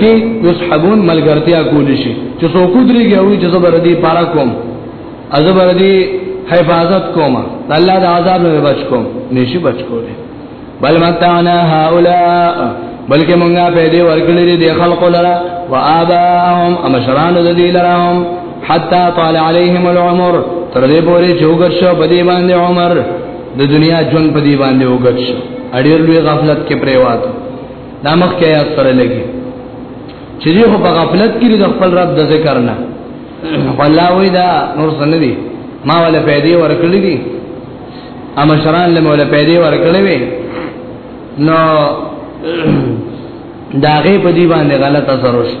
کې یصحبون ملګرتیا کول شي چې څوک درېږي او چې زبر دي پارا کوم ازبر دي حفاظت کوم الله د عذاب نه بچ کوم نشي بچ کوله بل متعنا هؤلاء بلکې مونږه په دې ورګلې دي خلق لرا وآباهم امشران ذی لراهم حتا طال عليهم العمر تر دې پورې چې وګرځو په دې باندې عمر د دنیا جون په دی باندې وګت شو اړیر لوی غفلت کې پریوات دا مخ کې یاد سره لګي چې دی خو په غفلت کې د خپل رب د ذکر نه والله وی دا نور سن دی ما ولا پیدې ورکړې دي اما شران له مولا پیدې ورکړې وي نو داغه په دی باندې غلط اثر وشو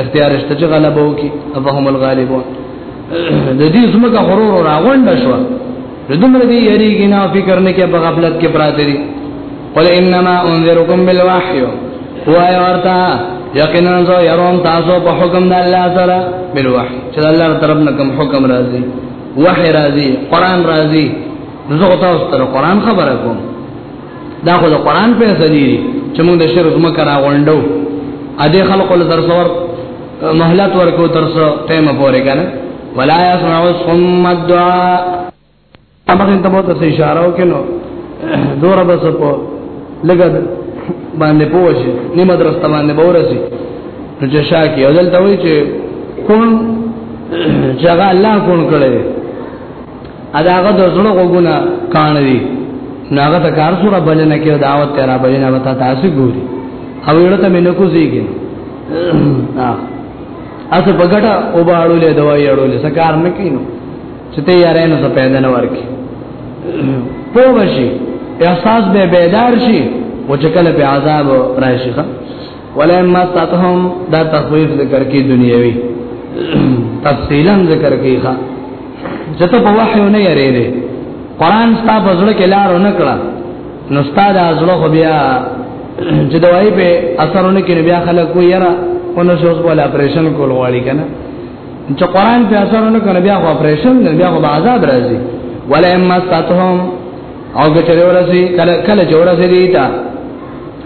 اختیار شته چې غلبه وکي ابهم الغالبون د دې زمکه غرور راغونډه شو دومره دې یریږي نه فکر نه کې په غفلت کې پراته دي قل انما انذركم بالوحي وای ورته یقینا زه يرون تاسو په حکم د الله سره بالوحي چې الله طرف نه کوم حکم راځي وحي راځي قران راځي زه تاسو ته قران خبره کوم دا خو د قران په ځدی چې موږ د شرک مکه را غونډو ا دې خلکو له درسور مهلت ورکو تر څو ټیم پورې کنه ولا يسمع الصم الدعاء اما ان ته بہت اشاره وکړو دور بس په لګد باندې پوښي نیمه درسته باندې بورسي نو چې شاکي او دلته وی چې کون جګه الله کون کړي ادا هغه د زړه غوګونه کان دي ناغه ته کار سره بلنه کې دعوت ته را بلنه وتا تاسو ګوري او یړه ته مینه کوزيږي اسه بغټه او باړو له دوايي اړو له سکار نه کینو چې ته یاره نو څه پیدا نه ورکی پوه شي احساس به بیدار شي او چې کله په عذاب راشي ولما ساتهم دا تخویف ذکر کی دنیوی تفصیلا ذکر کیخه جته په وحی نه یریره قران ستا بزړه کې لار نه کړه نو ستا د ازړه خو بیا چې دوای په اثرونه کې بیا خلک کو یرا اونو شوز بوله اپریشن کول غواړي کنه چې قران په اثرونه کنه بیا خو اپریشن نه بیا خو عذاب راځي ولئن مستهم او کچره ورسي کله کله جوړه سي دیتا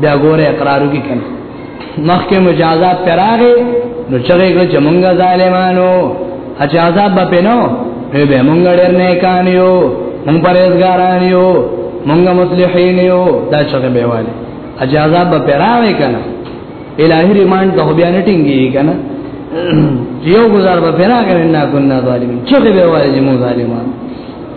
بیا ګوره اقرارو کې کنه مخکې مجازات پراغه نو چغې ګل چې مونږه ظالمانو اچ عذاب به پینو ای به مونږ ډېر نه کانیو مونږ پرېزګاران یو مونږ مصلحین یو دا چغې به والي اچ عذاب به پراغه کنه الہی ریمان ته بیا نه ټینګي کنه یو گزار به پراغه نه کنا ظالمین چغې به والي چې مونږ ظالمانو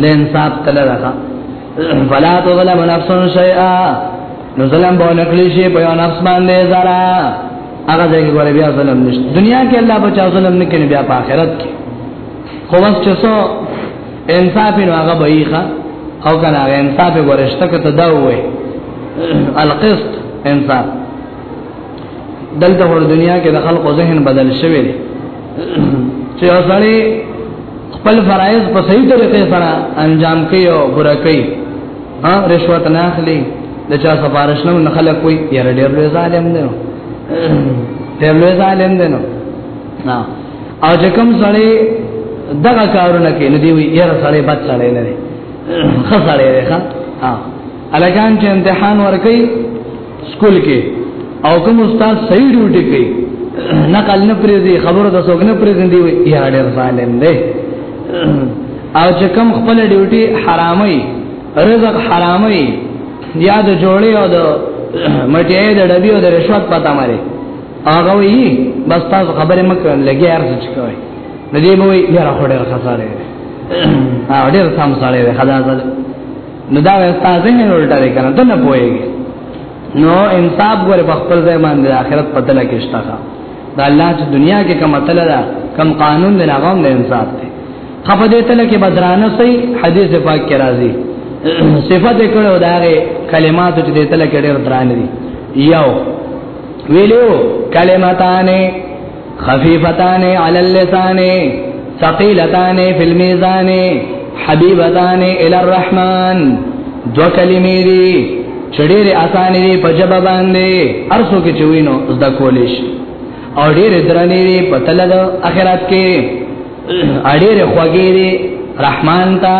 له انصاف تله راغا فلا تظلم نفس شيئا نو ظلم به نکړي شي په یو نفس باندې زرا هغه ځای کې ګوره بیا ظلم نشته دنیا کې الله بچا ظلم نه کوي بیا په آخرت کې خو بس چې سو انصاف نو هغه بهيخه او کنه هغه انصاف ورشته کته دا وې القسط انصاف دلته ور دنیا کې د خلقو ذهن بدل شوی دی چې اوسړي خپل فرایض په صحیح طریقې سره انجام کوي او برا کوي ها رشوت نه اخلي د چا سفارش نه خلک کوي یار ډېر لوی ظالم دی ډېر لوی ظالم دی نو او چې کوم سړی دغه کارونه کوي نو دی یې سړی بد سړی نه دی خسړی دی ښا الکان چې امتحان ورکي سکول کې او کوم استاد صحیح ډیوټي کوي نقل نه پریزي خبره د څوک نه پریزي دی یا ډیر ظالم دی او چې کوم خپل ډیوټي حرامي رزق حرامي یا د جوړي او د مټي د ډبي او د رشوت پتا ماري هغه وی بس تاسو خبره مکه لګي ارزه چکوي ندی به وی یاره خو ډیر خساره دی او ډیر سم سره دی خدای نو دا استاد نه ورټه دی کنه ته نه پوهیږي نو انصاف ور په خپل ځای باندې آخرت پته لګی شته دا الله چې دنیا کې کوم تل دا کم قانون دی هغه هم انصاف دی خپه دې تل کې بدرانه سي حدیث پاک کې راځي صفات کړه دا کلمات چې دې تل کې ډېر درانه دي یو ویلو کلمتانه خفیفتان علی اللسان ثقیلتان فی المیزان حبیبتان الی الرحمن دو کلمې دي چې ډېرې اسانې دي په جبه باندې ارسو کې چوینو زده کولې شي او ډېرې درنې دي په تل د اخرت کې اړېرې خوږې دي رحمان ته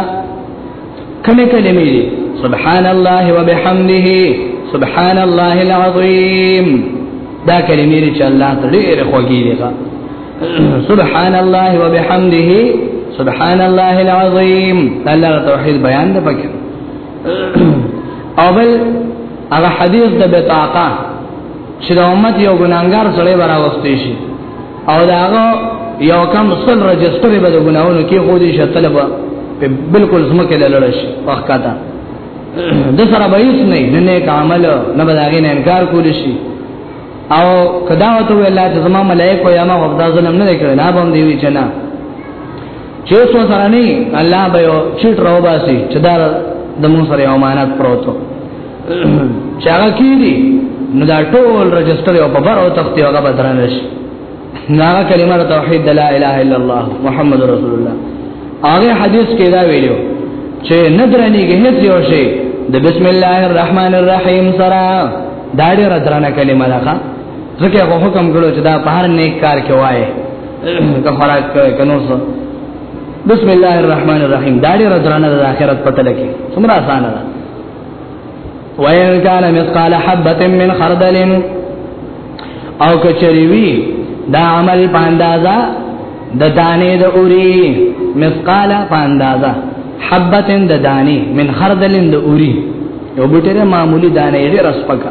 کمه کلمې دي سبحان الله وبحمده سبحان الله العظیم دا کلمې دي چې الله ته ډېر خوږې دي سبحان الله وبحمده سبحان الله العظیم الله توحید بیان ده پکې اول هغه حدیث د بطاقه چې د امت یو ګناګار سره براوستي شي او داغه یو کم سل رجستر به د ګناونو کې خو دې شتل به بالکل زمکه لړل شي وخته د سره به هیڅ نه نه نیک عمل نه به داغه نه انکار کول شي او کدا وته ویلا چې زما ملائکه یا ما غفدا ظلم نه کړی نه باندې وی چې نه چې اوس سره نه الله به یو چټ راو باسي چې دا د مون سره یو امانت پروتو چې هغه کیږي نو دا ټول رجستر یو په بار او تختی هغه بدران شي ناغه کلمه توحید لا اله الا الله محمد رسول الله هغه حدیث کې دا ویلو چې ندرانی کې هیڅ یو شی د بسم الله الرحمن الرحیم سره دا ډېر درنه کلمه ده ځکه هغه حکم کړو چې دا په هر نیک کار کې وایي که خوراک کوي که نور څه بسم الله الرحمن الرحیم دا ډېر درنه د آخرت پته لګي څومره اسانه ده وَإِنْ كَانَ مِثْقَالَ حَبَّةٍ مِّنْ خَرْدَلٍ او کچری وی دا عمل پاندازا د دانې د اوري مثقاله پاندازا حبتن د دانې من خردلن د اوري یو بټره معمولی دانې ډېر سپکه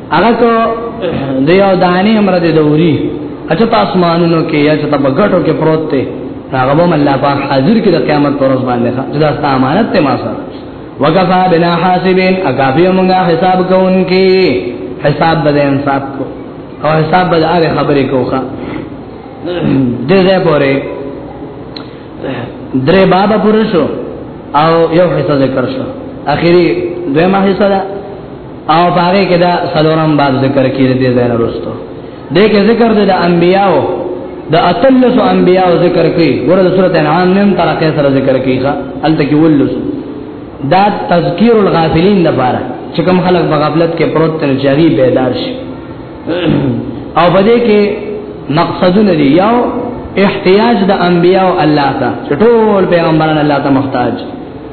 هغه ته د یو دانې امر دې دوري اچھا په اسمانونو کې یا چې په ګټو کې پروت دی هغه به الله پاک حاضر کې د قیامت پر ورځ باندې ښه دا ست امانت ته ما سره وکفا بنا حاسبین اکافی موږ حساب کوونکی حساب به انصاف کو او حساب به هغه خبرې کوخه دې ځای پورې درې بابا پوره شو او یو حصہ ذکر شو اخیری دویمه حصہ ده او باغې کې دا سلورم باب ذکر کړي دې ځای نه رسټو دې کې ذکر دې د انبياو د اتلس انبياو ذکر کړي ورته سورته انعام نیم طرقه سره ذکر کړي ښا الته کې ولس دا تذکیر الغافلین لپاره چې کوم خلک په غفلت کې پروت تل جری بیدار شي او بده کې مقصدونه دي یو احتیاج د انبیاء الله ته ټول پیغمبران الله ته محتاج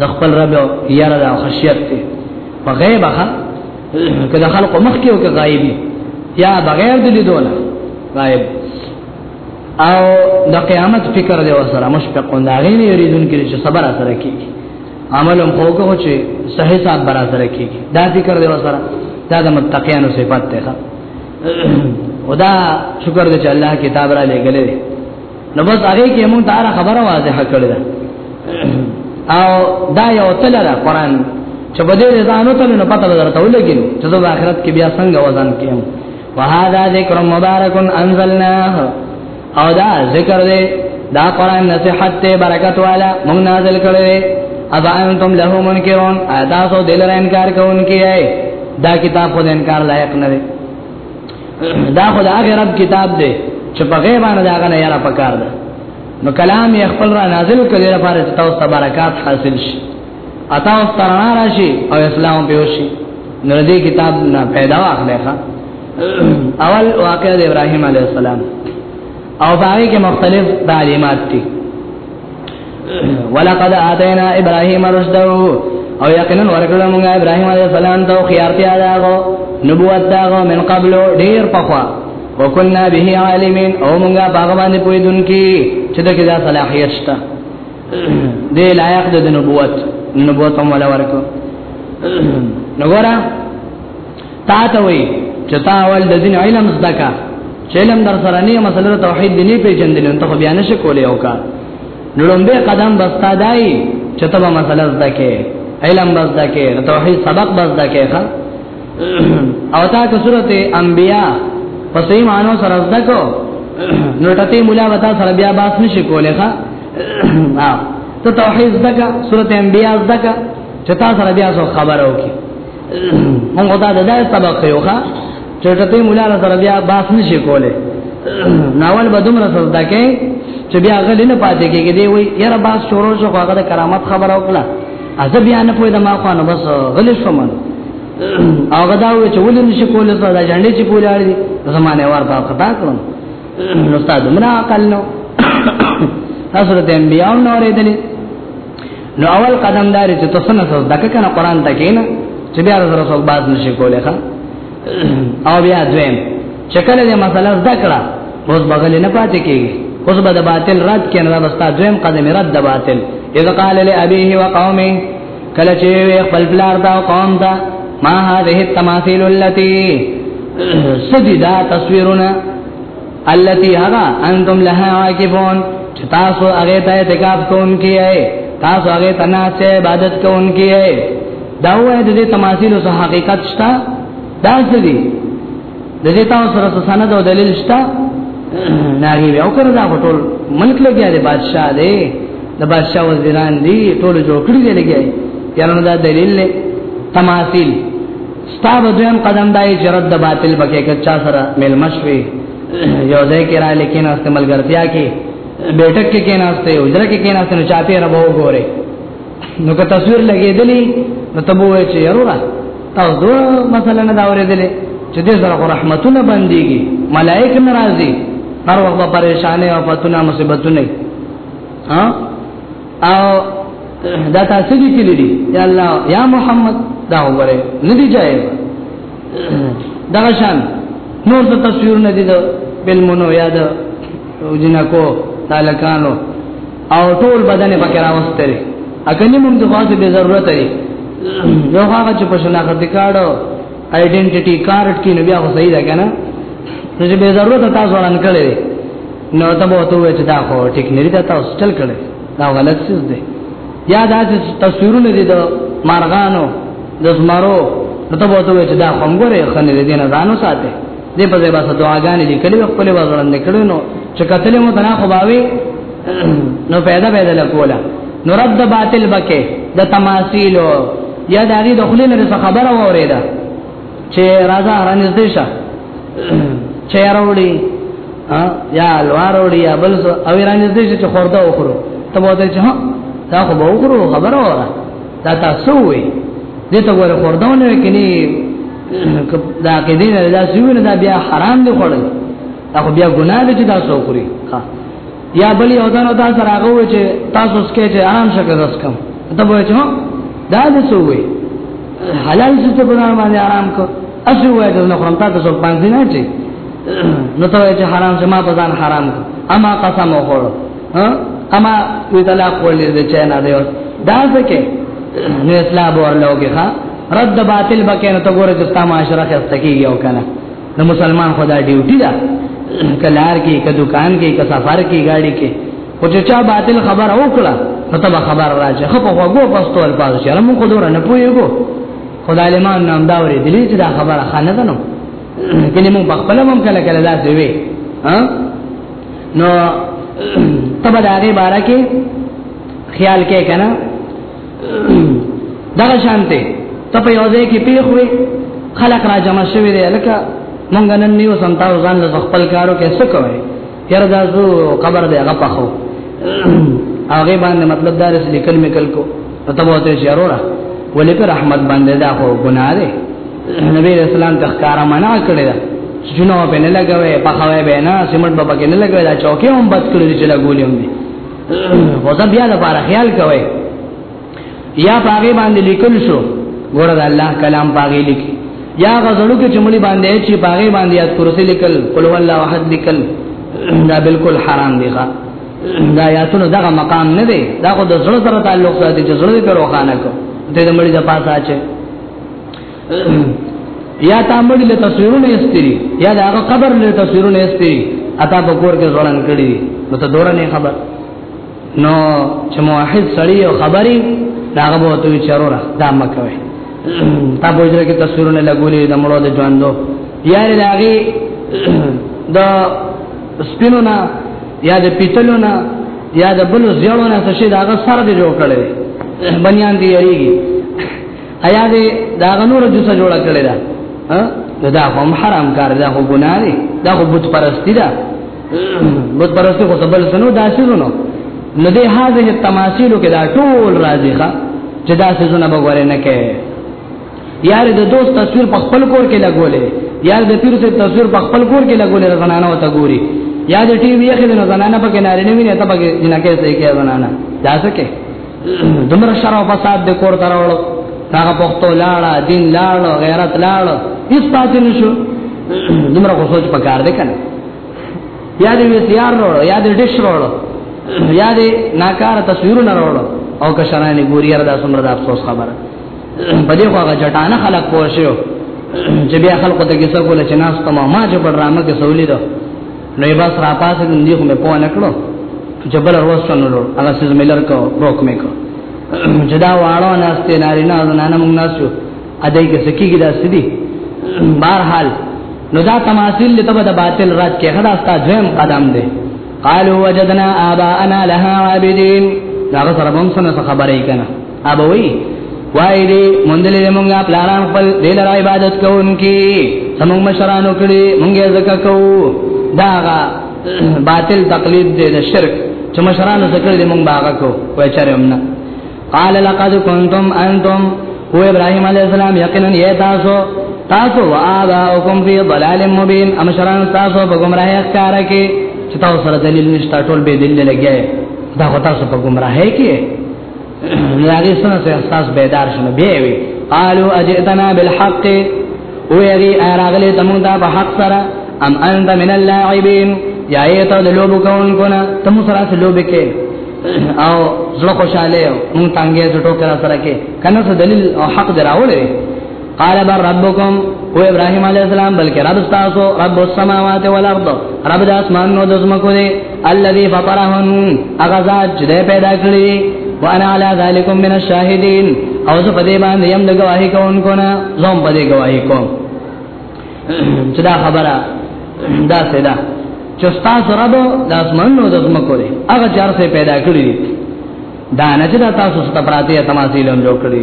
د خپل رب یاره د خشیت ته په غیب هغه کله خلق مخ کې او غایب یا بغیر د لیدونه غایب او د قیامت فکر دی وسره مشفقون دا غین یریدون کې چې صبر اثر کوي عمل هم کوو چې صحیح صاحب بر اثر کوي دا فکر دی وسره دا د متقینو صفات ده او دا شکر دې چې الله کتاب را لګلې نو بس هغه کې موږ دا خبره واضحه کړې ده او دا یو تل ده قران چې بده ځانو ته نه پته درته ولګي چې د آخرت کې بیا څنګه وزن کیم وهذا ذکر مبارک انزلناه او دا ذکر دې دا قران نصيحت ته برکت والا موږ نازل کړې ابا انتم له منکرون ادا سو دل انکار کوونکی اي دا کتاب خو انکار لایق نه دی دا خو د هغه رب کتاب دی چې په غیب باندې دا غنه یاره پکار ده نو کلام یې خپل را نازل کړي لپاره چې تاسو ته برکات حاصل شي اته اوس ترنا راشي او اسلام به وشي نو دې کتاب نه پیدا واخلې ښا اول واقع د ابراهيم عليه السلام او باقي کې مختلف تعلیمات دي ولقد اتینا ابراهیم رشده او یقینا ورکړه موږ ابراهیم علیه السلام ته خيارتیا داغو نبوت داغو من قبل ډیر پخوا وکنا به عالمین او موږ باغ باندې پویدونکو چې دغه ځا صلاحیت شته دی لایق د نبوت نبوت هم ولا ورکو نګورا تا ته وای چې تا اول د دین علم زده کا چې علم در سره نه مسله توحید دی نه پیژندل ته خو بیا نشه کولې او کا لومبه قدم بستا دای چې ته مسله زده کې علم بس زده کې توحید سبق بس زده کې ښا او تا که سورته انبیاء په صحیح معنی سره زده کو نو ټته مولا وتا سره بیا باس نشي کولې ښا ته توحید زده کا سورته انبیاء زده کا چې تا سره بیا څو خبرو کې مونږ دا د دې سبق یو ښا چې ټپې مولا سره بیا باس نشي کوله ناول به دومره سزا کې چې بیا غل نه پاتې کېږي دی وای یاره باس شروع شو هغه د کرامت خبره وکړه از بیا نه پوهې د ما خو نه بس غل شوم هغه دا و چې ولې نشي کوله سره د جنډې چې پولاړ دي زمانه ور په خطا کړم نو استاد منا عقل نو حضرت انبیاء نو ورېدلې نو اول قدم دار چې تاسو نه څه دکې کنه قران ته کېنه چې بیا سره څوک باز نشي کولای ښا او بیا دویم چې کله دې مسله زده کړه اوس بغل نه پاتې کېږي اوس به د باطل رد کینې دا بستا دویم قدم رد د باطل اذ قال لابيه وقومه کله چې خپل بلار دا قوم دا ما هذه التماثيل التي سجدا تصويرنا التي هغه انتم لها عاكفون چې تاسو هغه ته اعتکاف کوونکی یې تاسو هغه ته نه چې عبادت کوونکی یې دا وایي د دې تماثيل او حقیقت شته دا څه دي د دې تاسو سره سند او دلیل شته نه وی او کړه دا ټول ملک لګیا دی بادشاہ دی د بادشاہ وزیران دی ټول جوړ کړی دی لګیا یاره دا دلیل له تماثيل ستا بدویم قدم دای چې رد باطل بکې کچا سره مل مشوي یو ځای کې را لیکین است ملګرتیا کې بیٹک کې کېناسته یو ځای کې کېناسته نو چاپی را وو ګوره نو که تصویر لګېدلی نو تبو وای چې یرورا تاسو دوه مثلا نه دا اورېدلې چې دې سره رحمتونه باندېږي ملائکه ناراضي هر وخت پریشانه او فتنه مصیبتونه ها او دا تاسو دې کړی دي یا الله یا محمد دا وګوره نه دی جاي دا شان نور څه تصویر نه دي دا بلمونو یا دا جنکو تالکانو او ټول بدن پکې راوستري اکني موږ د خاصه به ضرورت لري یو هغه چې په شناخت کارډو آیډنټیټي کارت کې نو بیا خو صحیح ده کنه نو چې به ضرورت تاسو وران کړی نو ته به ته وې چې دا خو ټیک نه دا تاسو چل کړي دا غلط څه دی یا دا چې تصویرونه دي د مارغانو د زمرو نو ته به ته وې چې دا څنګه خنه دې نه ځانو ساته دې په دې باسه دعاګانې لیکلې خپل وازړن نکړو نو چې کتلې مو تنا خو باوي نو پیدا پیدا لکولا نو رد باطل بکې د تماثيل یا د دې دخلینو څخه خبره وریده چې راځه را نږدې شه چې راوړي یا لوار وړي یا بل څه او را نږدې شه چې خورده وخورو ته به ته چې ها دا خو به وخورو خبره وره دا تاسو وي دې ته ور خورده نه کینی دا کې دې نه دا سوي نه دا بیا حرام دی خوړل دا خو بیا ګناه دی چې دا څو خوري ها یا بل یو دنو دا سره هغه و چې تاسو سکه چې آرام شګه رسکم ته وای چې دا دې سوې حلال څه ته بنا باندې آرام کو اسو وای چې نو خرم تاسو باندې نه چې نو ته وای چې حرام چې ما په ځان حرام کو اما قسم وخورو ها اما وی طلاق ولې دې چې نه دی دا څه کې نو اسلام ورلوګه ها رد باطل بکې نو ته ګوره چې تاسو معاشره خسته کیږي او کنه د مسلمان خدا ډیوټي ده کلار کې ک دکان کې ک سفر کې گاڑی کې او چې چا باطل خبر او کړه نو تبا خبر راځي خو په غوګو پستو الفاظ شرم خو دور نه پويګو خدای له مان نام دا ورې دلی چې دا خبره خانه ده نو کله مون بخپل مم کله کله دا څه وي ها نو تبا دا غي بارا کې خیال کې کنه دا شانته ته په یو ځای کې پیښوي خلک را جمع شوي دي لکه مونږ نن نیو سنتاو ځان له خپل کارو کې څه کوي یره دا زو قبر دی هغه پخو هغه باندې مطلب دا رس لیکل میکل کو ته به ته شروره ولې پر رحمت باندې دا خو ګناه دی نبی رسول الله تخکارا منع کړی دا جنو په نه لګوي په خوي به نه سیمټ په کې نه لګوي دا چوکي هم بد کړی چې لګولې هم دي وځه بیا د بار خیال کوي یا پاګې باندې لیکل شو ګوره د الله کلام پاګې لیکي یا غزړو کې چمړي باندې چې پاګې باندې یاد کرسي لیکل قل هو الله احد لیکل دا بالکل حرام دی ښا دا یاتونو دغه مقام نه دی دا خو د زړه سره تعلق ساتي چې زړه په روخانه کو د دې مړي د پاسه اچي یا تا مړي له تصویرونه استری یا دا قبر له تصویرونه استری اتا په کور کې ځوړن کړی نو ته دور نه خبر نو چې موحد سړی او خبري دا غو ته چرورا دا مکوي تا په ځای کې تصویرونه لګولې د مړو د ژوندو یاره داغي د سپینو نه یا د پیتلو نه یا د بل زیړو نه څه شي داغه سره دی جوړ کړي بنیان دی یریږي ایا دې دا غنور جوسه جوړه کړې ده ها دا هم حرام کار ده خو ګناه دی دا خو بت پرستی ده بت پرستی خو سبل سنو دا شنو نو دې هاذه تماثيل کې دا ټول راځي ښا چې دا سيزونه به غوړې نه کوي یار د دوست تصویر په خپل کور کې لګولې یار د پیر صاحب تصویر په خپل کور کې لګولې زنانه وته ګوري یا د ټي وي کې د زنانه په کې نارینه ویني ته په کې جنکه سې کې زنانه دا څه کې دمر شر او فساد د کور دراوړو هغه پختو لاړه دین لاړه غیرت لاړه هیڅ پاتې نشو دمر خو سوچ پکار دی کنه یا دې وسیار وروړو یا دې ډش وروړو یا دې ناکار تصویرونه وروړو او که شرانه ګوري را د سمره د افسوس خبره په دې خو هغه جټانه خلک پوه شو چې بیا خلکو ته کیسه کوله چې ناس ته ما چې په ډرامه کې سولې ده نو یې بس را پاسې د دې خو مې پوه نه کړو چې بل ورځ څنګه نور هغه سیز مې لر کو روک مې کو چې دا واړو ناشته ناری نه زنانه موږ ناشو ا دې کې سکیږي دا سدي بهر حال نو دا تماثيل ته به د باطل رات کې خدا ستا دویم قدم دی قالوا وجدنا آباءنا لها عابدين دا سره هم سره خبرې کنا ابوي وای دی مندلې مونږه پلاران خپل دې لر عبادت کوونکی سمون مشرانو کړي مونږه زکه کو داغه باطل تقلید دې د شرک چې مشرانو څخه دې مونږ باغ کو وای چرېم نه قال لقد كنتم انتم هو ابراهيم عليه السلام یقینا یې تاسو تاسو وآباؤکم فی ضلال مبین امشران تاسو په گمراهی ښکارا کې چې تاسو سره دلیل نشته ټول به دلیل لګیای دا خو تاسو په گمراهی کې یاري سره سره احساس بیدار شنه بیا وی قالو اجئتنا بالحق او یری اراغلی تمون دا په حق سره ام انت من اللاعبین یا ایتو د لوب کون کنا تمو سره سره لوب کې او زړه خوشاله مون تانګه زټو کرا سره کې کنه دلیل او حق دراولې قال بر ربکم او ابراهيم عليه السلام بلکې رب تاسو رب السماوات والارض رب د اسمان نو د زمکو دی الذي فطرهن هغه ذات چې پیدا کړی وانا على ذلك من الشاهدين او زه په دې باندې يم د گواهی کوونکو نه زوم په دې گواهی کوم چې دا خبره دا سیدا چې تاسو رب د اسمان نو د زمکو دی هغه چار څه پیدا کړی دا نه چې تاسو ستاسو پراتی تماثیل هم جوړ کړی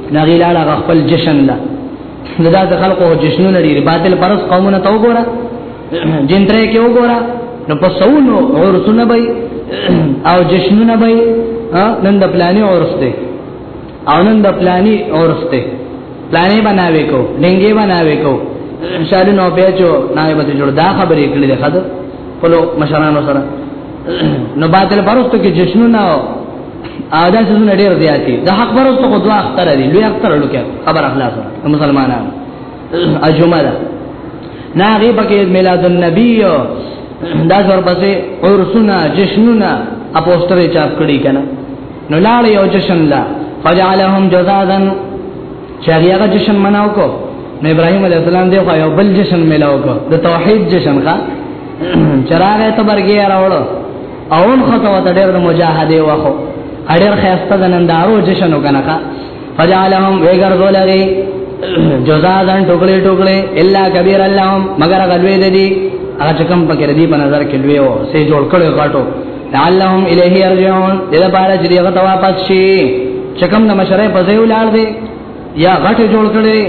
دا غیلاله خپل جشن ده دا د خلکو جشنونه لري باطل پرس قومونه تو ګوره جنتره کې وګوره نو په سونو ورسونه به او جشنونه به نن د پلاني ورسته او نن د پلاني ورسته پلاني بناوي کو ډنګي بناوي کو شالو نو بیا جو نه به جوړ دا خبرې کړې ده خدای په لو مشرانو سره نو باطل پرستو کې جشنونه او دا څونه ډیر زیاتی د حق پرست خو دوا اختر دی لوی اختر لکه خبر اخلاص مسلمانانو اجمعه ده نا غي پکې میلاد النبی دا څور پسې عرسونه جشنونه اپوسټرې چاپ کړي کنه نو لاړ یو جشن لا فجعلهم جزازا چاغیغه جشن مناو کو نو ابراهيم عليه السلام دی خو یو بل جشن ملاو کو د توحید جشن ښا چراغه ته برګي راوړو اول خطوه ته ډېر د مجاهده وخو اړیر خیسته د نندارو جشن وکنه فجعلهم ویګر دولری جزازن ټوکړي ټوکړي الا کبیر اللهم مگر غلوی د دې هغه چې کوم پکې ردی په نظر کې لوی وو سه جوړ کړي غاټو لعلهم الیه یرجعون دې لپاره چې هغه ته واپس شي چې کوم د مشره په ځای ولار دی یا غټ جوړ کړي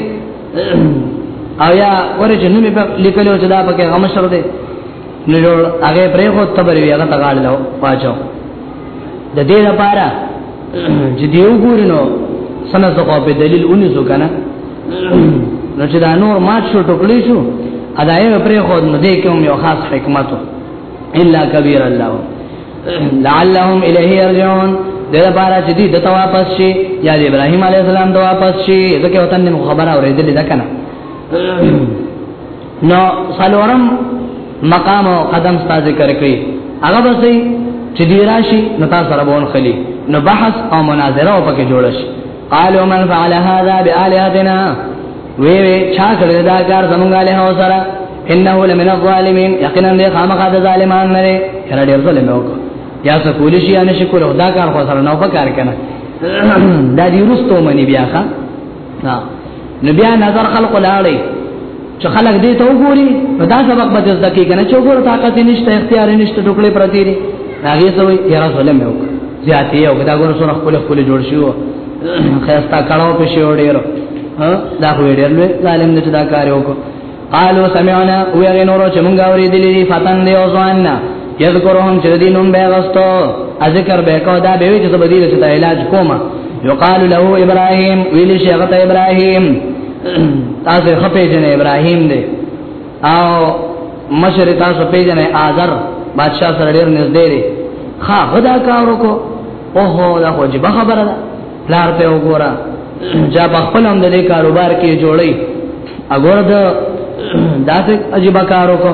او یا ورته نومې په لیکلو چې دا پکې غمشر دی نو جوړ هغه پرې خو تبر وی هغه تغال لو واچو د دې لپاره چې دیو ګورینو سنه زو په دلیل اونې زو کنه نو چې دا نور مات شو ټوکلی شو ادایم پرې خو نو دې کوم یو خاص حکمت الا کبیر الله لعلهم الیه یرجعون د لپاره چې دې د واپس شي یا د ابراهیم علی السلام د واپس شي ځکه وطن خبره اورېدلې ده کنه نو سلورم مقام او قدم ستا ذکر کړی هغه به سي چې دی راشي نو تاسو سره بون خلی نو بحث او مناظره او پکې جوړ شي قالوا من فعل هذا بالهتنا وی وی چا کړی دا کار زمونږ له هو سره انه لمن الظالمين یقینا دې خامخا د ظالمان نه لري هر ډیر ظلم وکړ یا څه کولی شي ان شکر خدا کار خو سره نو پکار کنه دا دې رستو منی بیا ښا ها نبي نظر خلق لاړې چې خلک دې ته وګوري په دا سبق به ځد کې کنه چې وګور طاقت نشته اختیار نشته ټوکلې پرتی دي هغه سوې یا رسول مې وک زیاتې یو دا ګور سره خپل خپل جوړ شو خيستا کړهو په شی وړي دا خو ډېر لوی ظالم دې دا کار وکړ قالو سمعنا ویغه نورو چې مونږه اوریدلې دي فتن دی او ځوان نه یذکرهم چې دې نوم به غستو ذکر به کو دا به چې سبدی له ته علاج کوما یقال له ابراهیم ویل شیخ ته ابراهیم تاسو خپې جن ابراهیم دی او مشر تاسو په جن آذر بادشاہ سره ډیر نږدې دی خا خدا کارو کو اوه دا خو جبه خبره ده پلار ته وګوره چې په خپل هم د دې کاروبار کې جوړي اګور دا داسې عجیب کارو کو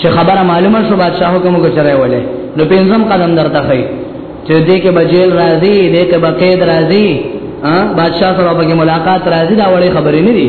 چې خبره معلومه شو بادشاہ حکم وکړای ولې نو پنځم قدم درته خي چې دې کې بجیل راځي دې کې بقید راځي ها بادشاہ سره به ملاقات راځي دا وړي خبرې نه دي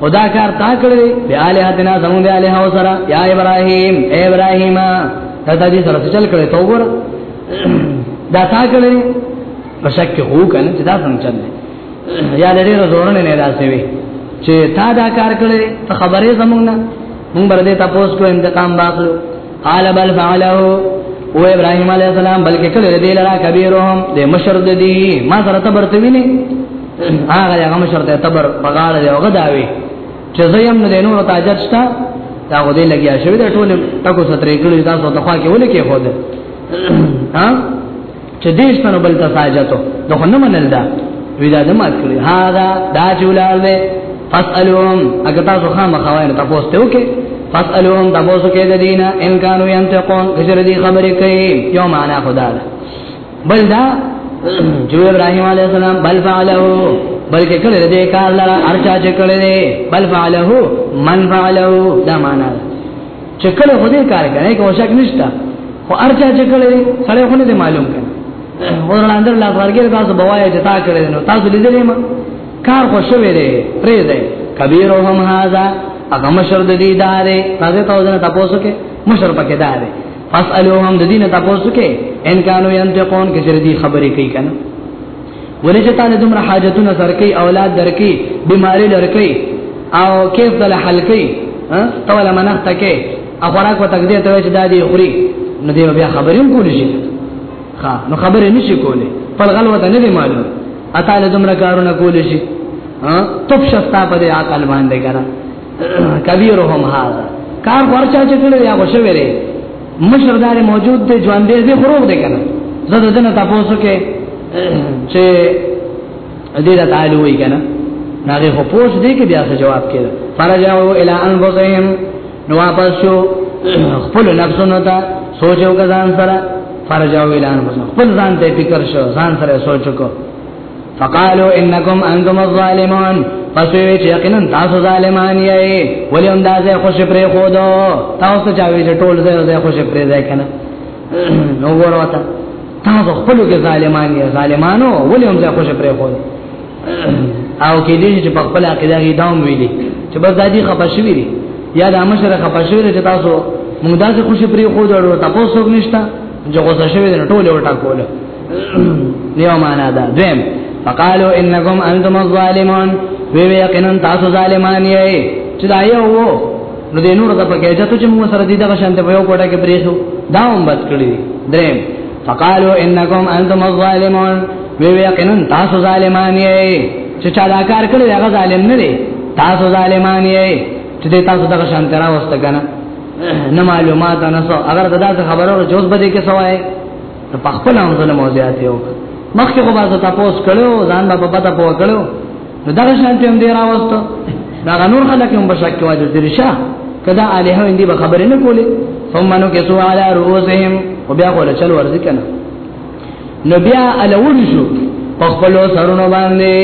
خدا کار تا کړی دی اله اتنا زمون دی اله او سرا یا ابراهیم اے ابراهیم دا دې سره چل کړی تو ګور دا تا کړی په شک کې هو کنه چې دا څنګه چل یا لري زورن نه راځي وي چې تا دا کار کړی ته خبرې زمونږ نه مونږ بر دې تاسو کو انتقام واخلو قال بل فعله او ابراهيم عليه السلام بلکې کله دې لرا کبيرهم دې مشر دې ما سره تبر ته ویني هغه هغه مشر ته تبر بغاړه دی هغه داوي چې زيم نه نور تاجر شتا دا غو دې لګیا شوی دا ټول ټکو سترې کړو تاسو ته خوا کې ولې کې خو دې ها چې دیش منو بل تساجتو نو خو نه منل دا وی دا دما کړی ها دا دا جولال دی فاسالهم اګه تاسو خامہ خوای نه تاسو ته وکي فاسالهم تاسو کې د دینه ان کانوا ينتقون کجر دي خبرې کوي یو معنا خدا ده بل دا جو ابراهيم عليه السلام بل فعله بلکې کړه دې کار لره ارچا چې کړه دې بل فعله من فعله دا معنا ده چې کله خو دې کار کوي کوم شک نشته خو ارچا چې کله سړی خو نه معلوم کړي ورلاندر لا ورګر تاسو بوایي چې تا کړی نو تاسو لیدلې ما کار خو شوې ده پرې ده کبیرهم هاذا هغه مشر د دې دارې تاسو ته ځنه تاسو کې مشر پکې دارې فاسالوهم د دینه تاسو کې ان کانو ينتقون کې چې دې خبرې کوي کنه ولې چې تعالی دومره حاجتونه سرکې اولاد درکې بیماری لرکې او کیف دل حل کې توله منښت کې اخراک و تقدیر ته چې دادی خوري نو دی بیا خبرې هم کولی شي ها نو خبرې نشي کولی پر غلوته نه دی معلوم اتاله دومره کارونه کولی شي ها توپ شستا په دې عقل باندې کرا کبیرهم هاذا کار ورچا چې کړی یا غوښوي مشردار موجود دی ژوند دی زه خروغ دی کنه زه دنه تاسو کې چې دې د تعالی وی کنه ناغه خو پوس دی کې بیا څه جواب کړي فرجعوا الى انفسهم نو واپس شو خپل نفسونو ته سوچو کزان سره فرجعوا الى انفسهم خپل ځان ته فکر شو ځان سره سوچو کو فقالوا انکم انتم الظالمون پس وی چې یقینا تاسو ظالمان یې ولې اندازې خوش پرې خو دو تاسو چا وی چې ټول زه خوش پرې ځای کنه نو ورته تاسو خپل کې ظالمان یې ظالمانو ولې هم زه خوش پرې خو او کې دې چې په خپل عقیده کې داوم ویلي چې بس دادی خپشوي دي یا د امشره خپشوي دي چې تاسو موږ داسې خوش پرې خو دو تاسو څوک نشتا جو غوسه شوی دی ټول ورټا کوله دیو معنا دا دیم فقالو انکم انتم الظالمون وی وی یقینا تاسو ظالمان یې چې دا یو وو نو دې نور ته پکې چې ته چې موږ سره دې دغه شانت په یو کوټه کې پریښو دا هم بس کړی دریم فقالو انکم انتم الظالمون وی وی یقینا تاسو ظالمان یې چې چا دا کار کړی هغه ظالم نه دی تاسو ظالمان یې چې تاسو دغه شانت را وسته کنه نه معلومات نه سو اگر دا خبره جوز بده کې سوای ته په خپل هم ظلم او زیاتی وکړه مخکې خو بازو تاسو کړو ځان به پتا پوه کړو نو دا شان ته هم دی راوستو دا نور خلک هم بشک واجب دي رشا کدا الہ اندی به خبرې نه کولې ثم نو کې سو علی رؤوسهم او بیا غول چل ورځ کنه نو بیا الول شو په خپل سرونو باندې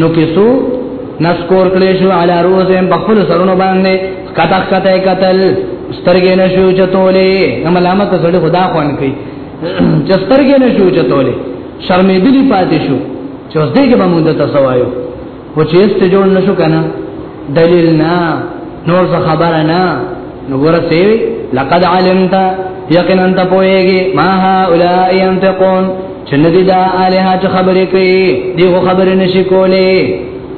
نو کې سو نسکور کړې شو علی رؤوسهم په خپل سرونو باندې کته کته قتل سترګې نشو چتولې نو ملامت سره خدا خوان کوي چې سترګې نشو چتولې شرمې دلی پاتې شو چې اوس دې کې به مونږ ته سوایو و چې است جوړ نشو کنه دلیل نه نور څه خبره نه نو ورته لقد علمت یقینا ته پويږي ما هؤلاء ينتقون چې ندی دا الها چې خبرې کوي دیغه خبرې نشي کولې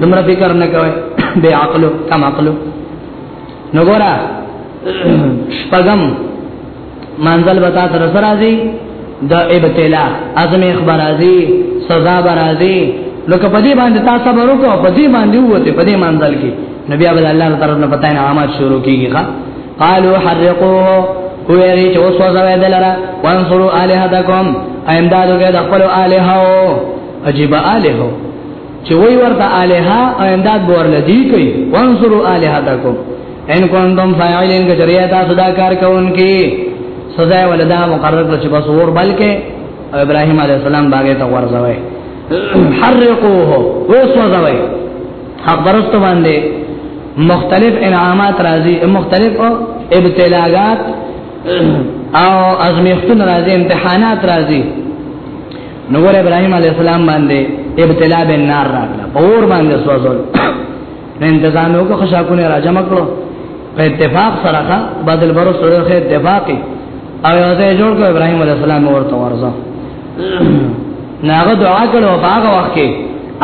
دمرا فکر نه کوي بے عقلو کم عقلو نو ګورا شپغم منزل بتا تر سره دي د ابتلا ازمه خبر راځي سزا برازي نو که پدی باندې تاسو صبر وکړو پدی باندې وته پدی منزل کې نبی ابو الله تعالی طرف نه پتا نه عامات شروع کیږي ښا قالوا حرقوه هو یې چې اوس وځوي دلاره وانصروا الہتکم امدادو کې د خپل الہو عجیب الہ چې وای ورته الہ او امداد بور لدی کوي وانصروا الہتکم ان کنتم فاعلین کجریا تاسو دا کار کوونکی سزا ولدا مقرر کړ چې بس اور بلکې ابراهیم علی السلام باغې ته ورځوي حرقوه وسوځوي خبرست باندې مختلف انعامات راځي مختلف ابتلاغات او ازمیختون راځي امتحانات راځي نو ور ابراهيم عليه السلام باندې ابتلا بن نار راغله اور باندې سوزول نه انتظام وکړو خشاکونه راجم کړو په اتفاق سره کا بدل برو سره خې اتفاقي او یوځه جوړ کړ ابراهيم عليه السلام ورته ورځه ناغه دعا کړو په هغه وخت کې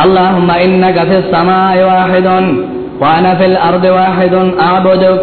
اللهم انك في السماء واحد وانا في الارض واحد اعبدك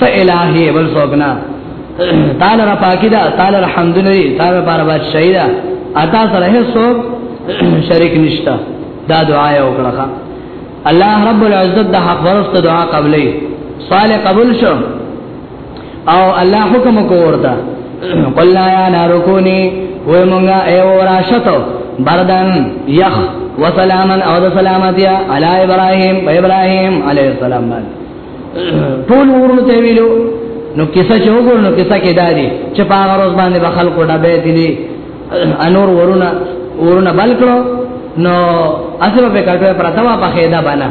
ته الہی بل سوګنا تعالی را پاکی دا تعالی الحمد لله تعالی بار بار شهیدا اتا سره هیڅوک شریک نشتا دا دعا یې وکړه الله رب العزت د حق ورسته دعا قبلې صالح قبول شو او الله حکم کوورتا قلنا یا نارکونی و مونږه ایو راشتو بردن یخ وسلاما او د سلامتیا علی ابراهیم و ابراهیم علیه السلام باندې ټول ورونو ته ویلو نو کیسه چې وګور نو کیسه کې دادی چې په هغه ورځ باندې به خلکو ډبې دي انور ورونه ورونه بلکړو نو اسبه په کټه پرته وا په خیدا باندې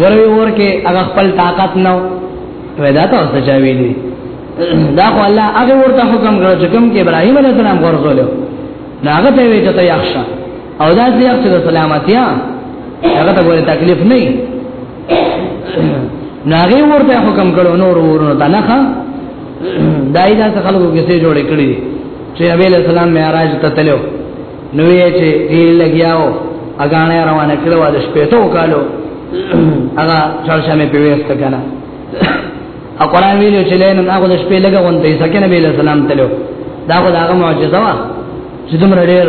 ورې ور کې هغه خپل طاقت نو ودا ته اوس چا ویلي دا خو الله هغه ورته حکم کړو چې کوم کې ابراهيم عليه السلام ورزول نو هغه ته وی چې ته یخشه او دا چې سلامتیا هغه ته ګوره تکلیف نه ناغي ورته حکم کړو نور ورونو ته نه دای دا څه خلکو کې څه جوړ کړی چې نبی له سلام معراج ته تلو نو یې چې دې لګیاو اګانه روانه کړو د شپې ته وکالو هغه چړشمه په وېست کنه او قران ویلو چې لین هغه د شپې لګه غونته سکه نبی له سلام تلو دا خو دا معجزه وا چې دومره ډېر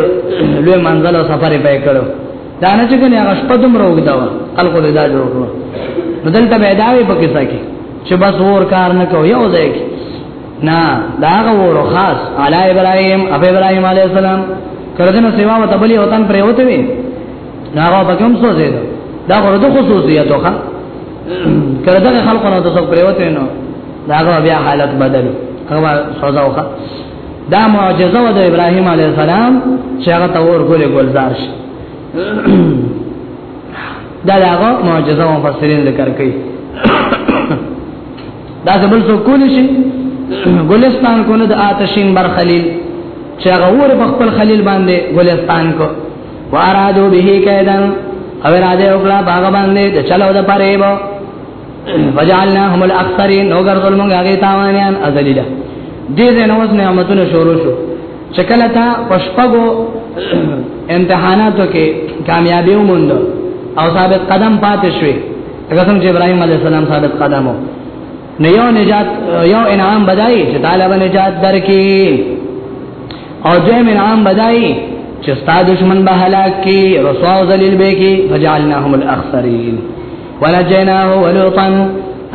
لوی منځله سفر یې پې کړو دا نه چې کنه هغه شپه دومره وګدا و خلکو دې دا جوړ کړو نو دلته به دا وي پکې ساکي چې بس ور کار نه کو یو ځای کې نه دا هغه ورو خاص علی ابراهيم ابي ابراهيم عليه السلام کړهنه سیوا و تبلی وطن پر وته وي دا هغه پکې هم سوځي دا ورته خصوصیت وکړه کړهدغه خلکو نه تاسو پر وته نو دا هغه بیا حالت بدل هغه سوځاوخه دا معجزه و د ابراهيم عليه السلام چې هغه تور ګولې ګلزار شي دا هغه معجزه و مفسرین ذکر کوي دا زبل سو کول شي ګلستان کو نه د آتشین بر خلیل چې هغه ور په خپل خلیل باندې ګلستان کو وارادو به کیدن او را دې وکړه باغ باندې د چلو د پرېبو وجعلناهم الاخسرین نو ګرځول موږ هغه تاوانیان ازلیلا دې دې نو اوس نعمتونه شروع شو چکل تا پشپغو امتحاناتو کې کامیابی وموند او ثابت قدم پاتې شوې قسم چې ابراهيم عليه السلام ثابت قدم وو نو یو نجات یو انعام بدای چې طالب نجات درکې او دویم انعام بدای چې ستا دشمن به هلاک کی رسوا ذلیل به کی فجعلناهم الاخسرین ونجيناه ولوطا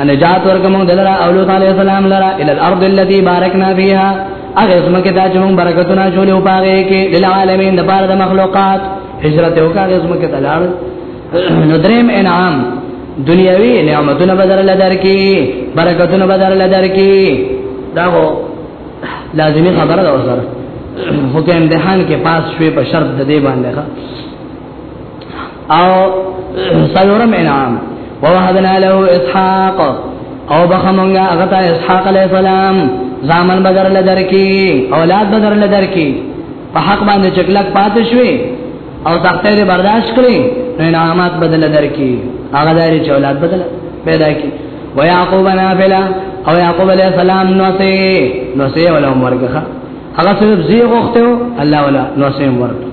ان جات ورکمو دلرا اولوط علیہ السلام لرا الى الارض التي باركنا فيها اغه زمکه ته چې موږ برکتونه جوړې او پاره کې للعالمین د پاره د مخلوقات هجرت وکړه اغه زمکه ته لاړ نو دریم انعام دنیوي نعمتونه بدر لدار کې برکتونه بدر لدار کې دا هو لازمی خبره ده وسره هو کې امتحان کې پاس شوي په شرط د دې باندې ښه او سلورم انعام ووهبنا له اسحاق او بخمونگا اغتا اسحاق علیہ السلام زامن بدر لدرکی اولاد بدر لدرکی په حق باندې چکلک پات شوي او تخته دې برداشت کړی نو انعامات بدل درکې هغه دایره چې اولاد بدل پیدا کی و یعقوب نافلا او یعقوب علیہ السلام نو سه نو سه ولا مرګه هغه صرف زی غوښته الله ولا نو سه مرګه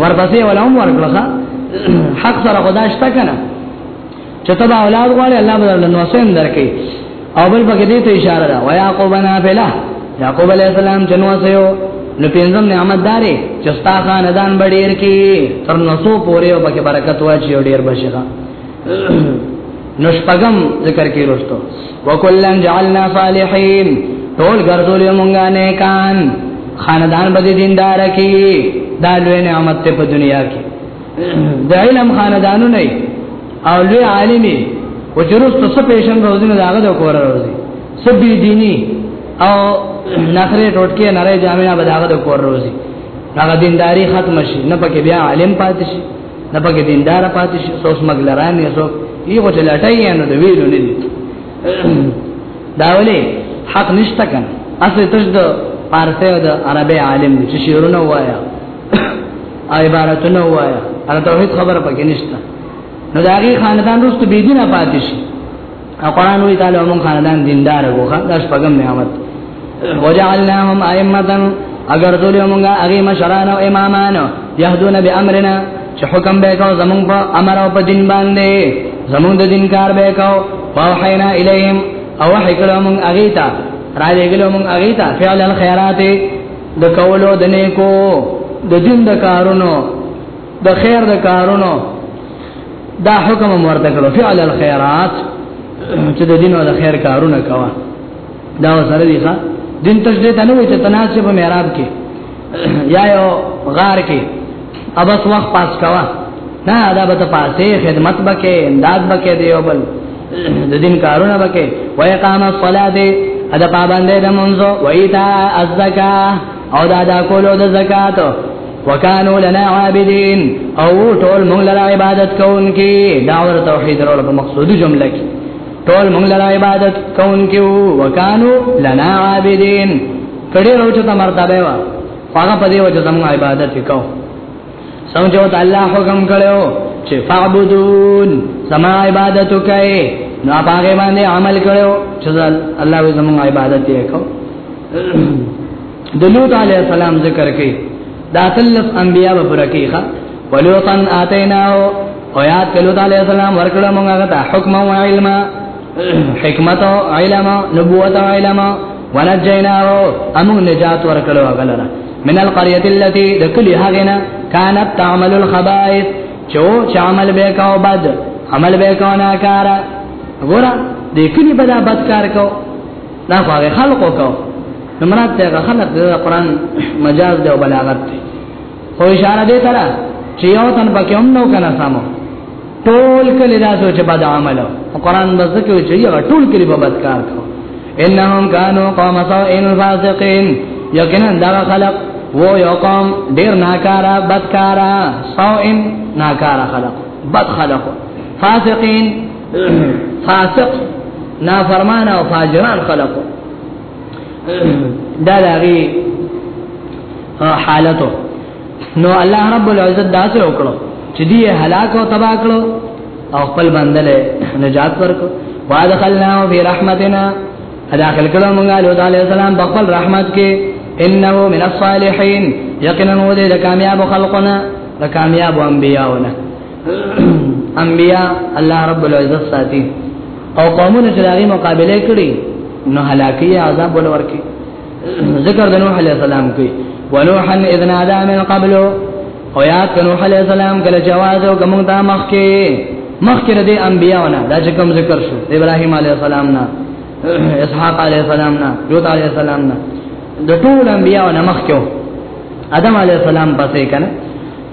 ورپسې ولا هم ورکړه حق سره خدای شته کنه چې تبا اولاد غواړي الله بدل نو حسین درکې او بل پکې دې ته اشاره ده ويا قوبنا بلا يعقوب عليه السلام جنو سيو نو پینځم نعمت داري چې ستا خاندان بډیر کی تر نو سو پورې او پکې برکت واچي او ډیر بشي نشپغم ذکر کې رسو وکلن جعلنا صالحین ټول ګرځول مونږه نیکان خاندان بده دیندار کی دا لوی نعمت ته په دنیا کې د علم خاندانو نه او لوی عالمي او جرست څه پیشن روزنه داغه د کور روزي سبي دینی او نخره ټوټکې نری جامعه به داغه د کور روزي هغه دینداری ختم شي نه پکې بیا عالم پاتې شي نه پکې دیندار پاتې شي سوس مګلران یې سو یو چې لټای نه د ویلو نه دي دا ولې حق نشته کنه اصل تش د فارسی او د عربی عالم دي چې شعرونه وایا او عبارتونه وایا هر توحید خبره پکې نشته نو دا غي خاندان روست بيدینه پاتې شي قرآن وی تعالی مون خاندان دیندار وګه داس پغم نعمت وجعلناهم ائمه اگر ذل مونږه هغه مشران او امامان يهدون بامرنا چې حکم به کو زمون په امر او په دین باندې زمون د دین کار به کو واوحینا الیهم او حکړه مونږ هغه ته را لګلو مونږ هغه ته فعل الخيرات د کولو د نیکو د دین د کارونو د خیر د کارونو دا حکم ورته کړو فعل الخيرات چې د دین او د خیر کارونه کوا دا سره دی ښا دین تشدید نه وي چې تناسب محراب کې یا یو غار کې ابس وخت پاس کوا نه دا به ته پاسې خدمت بکې امداد بکې دیو بل د دین کارونه بکې وای قام الصلاه دې ادا پابندې د منځو وای تا الزکا او دا دا کولو د زکات وکانو لنا عابدین او ټول مونږ لرا عبادت کوونکی دا ور توحید ورو په مقصودی جمله کې ټول مونږ لرا عبادت کوونکی وکانو لنا عابدین کړي روچ ته مرتبه وا هغه په دې وجه زموږ عبادت وکاو سمجو ته الله حکم کړو چې فعبدون سما عبادت وکای نو هغه باندې عمل کړو چې الله زموږ عبادت وکاو د لوط علی السلام ذکر کوي دا تلف انبیا به برکیخه ولوطن اتیناو او یاد کلو تعالی السلام ورکړه مونږه غته حکم او علم حکمت او علم نبوت او علم ونجیناو امو نجات ورکړه غلره من القريه التي دکلی هغنا كانت تعمل الخبائث چو چې عمل به کاو بد عمل به کاو ناکارا ګور دې کلی بدا بد کار کو دا خو هغه خلقو کو نو مراد ته هغه خلق د قران مجاز دی او بلاغت دی خو اشاره دی ترا چې یو تن پکې هم نو کنه سمو ټول کله دا سوچ بد عمل او قران بزکه چې یو ټول کله په بد کار کو انهم كانوا قوم سوء فاسقين یقینا دا خلق وو یو قوم ډیر ناکارا بدکارا سوء ناکارا خلق بد خلق فاسقين فاسق نافرمان او فاجران خلقو دا دغه حالتو نو الله رب العزت داسې وکړو چې دی هلاک او تباہ کړو او خپل بندل نجات ورکو وادخلنا فی رحمتنا داخل کړو موږ له تعالی السلام په خپل رحمت کې انه من الصالحین یقینا هو دې د کامیاب خلقنا د کامیاب انبیاونه انبیاء الله رب العزت ساتي او قومونه چې دغه مقابله کړي نو هلاکی عذاب ولور کی ذکر د نوح علی السلام کوي ونوحا اذ نادى من قبل او یاد نوح علی السلام کله جواز او کوم تا مخ کې مخ کې د انبیاونه دا چې کوم ذکر شو ابراهیم علی السلام نه اسحاق علی السلام نه لوط علی السلام نه د ټول انبیاونه مخ کې آدم علی السلام پسې کنه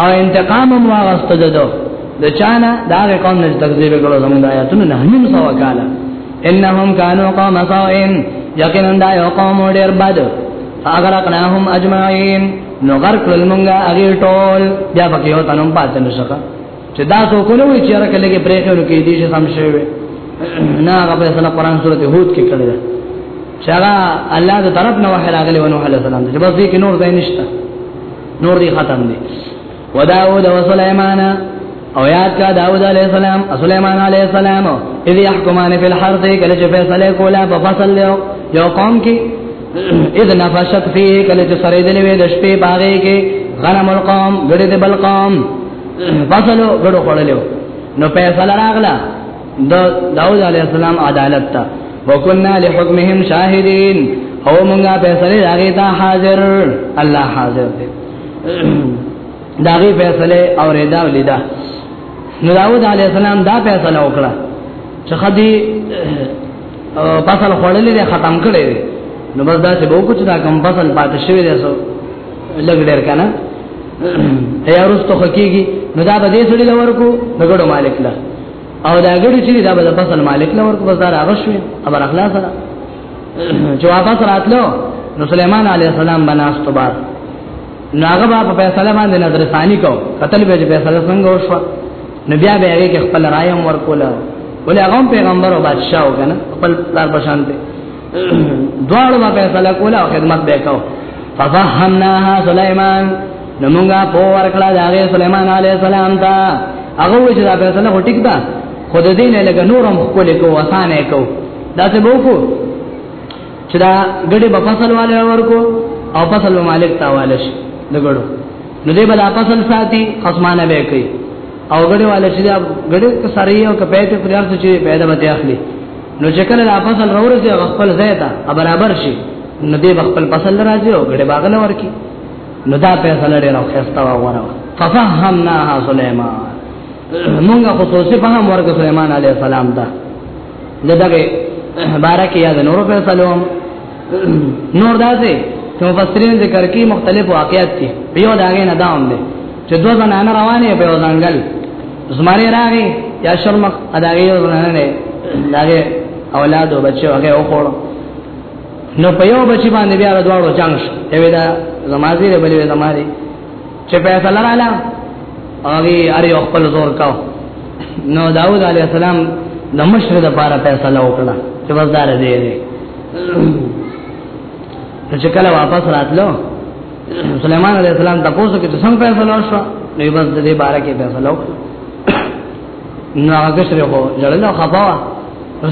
او انتقام هم واغسته ددو د چانا د هغه قوم نه تکذیب کړو زموږ آیاتونه نه نیم سو کاله انهم كانوا قوم سوء یقینا دا یو قوم ډیر بد فاغرقناهم اجمعين نو غرق لمونږه هغه ټول بیا پکې یو تنم پاتې نشکا چې دا څو کو نه وی چې راکه لګي پرېښنو کې دي چې سم شوی نه هغه په سره قران سورته هود کې کړی چې هغه الله د طرف نه وحی راغلی ونوح عليه السلام چې بس دې کې نور ځای نشته نور دی ختم دی وداود وسليمان او یاد کا داود علیہ السلام سليمان علیہ السلام اذ يحكمان في الحرث کله چې فیصله کوله په فصل له یو قوم کې اذ نفشت فيه کله چې سره دې وې د شپې باغې کې غنم القوم ګړې د بل قوم فصلو ګړو خړلو نو فیصله راغله دا داود علیہ السلام عدالت تا وکنا لحکمهم شاهدین او مونږه فیصله راغی تا حاضر الله حاضر دی داغه فیصله او رضا ولیدا نو داود علیہ السلام دا فیصله وکړه چې خدي فصل خړلې ده ختم کړي نو بس دا چې به کوڅ دا کم فصل پاتې شوی دی سو لګ ډیر کنه یا رستو خکېږي نو دا به دې سړي لور کو نګړو مالک له او دا غړي چې دا به فصل مالک لور کو بازار هغه شوی خبر اخلاص را جواب سره اتلو نو سليمان عليه السلام بناست بار ناغه با په فیصله باندې نظر ثاني کو قتل به فیصله څنګه وشو نبي به هغه کې خپل رائے ور کوله ولې هغه پیغمبر او بادشاہ وکنه خپل دار پشان ته دواړو په فیصله کوله او خدمت به کو ففهمناها سليمان نو مونږه په ورکړه د هغه سليمان عليه السلام ته هغه وې چې دا فیصله هټیک ده خود دې نه لګ نورم خپل کو وسانه کو دا څه بو کو چې دا ګډي په فصل والے ورکو او فصل مالک تاواله شي د ګړو نو دې بل فصل ساتي خصمانه به کوي او ګډي والے چې دا ګډي سره یو کپې ته پرار څه چې پیدا به اخلي نو چې کله دا فصل راورځي خپل ځای ته برابر شي نو دې خپل فصل راځي او ګډي باغ نه ورکی نو دا فیصله ډېر خسته و غره ففهمناها سليمان مونږ خو توسه فهم ورک سليمان عليه السلام ته دغه بارکه یاد نور فیصلو نور داسې چې مفسرین ذکر کوي مختلف واقعیت دي یو داګه نه داوم دي چې دوه زنان روانې په ځنګل زماره راغی یا شرمخ اداګه یو زنان نه داګه اولاد او بچو هغه وکړو نو په یو بچی باندې بیا دواړو جنگ شو یوه دا زمازی دی بلې زماري چې په اصل رااله اوی اری خپل زور کاو نو داوود علی السلام د مشر د پاره فیصله وکړه چې وزدار دی دی چې کله واپس راتلو سليمان عليه السلام تاسو کې څنګه فیصله وشو نو بس د دې باره کې فیصله وکړه نو هغه کشر خو جړل او خپا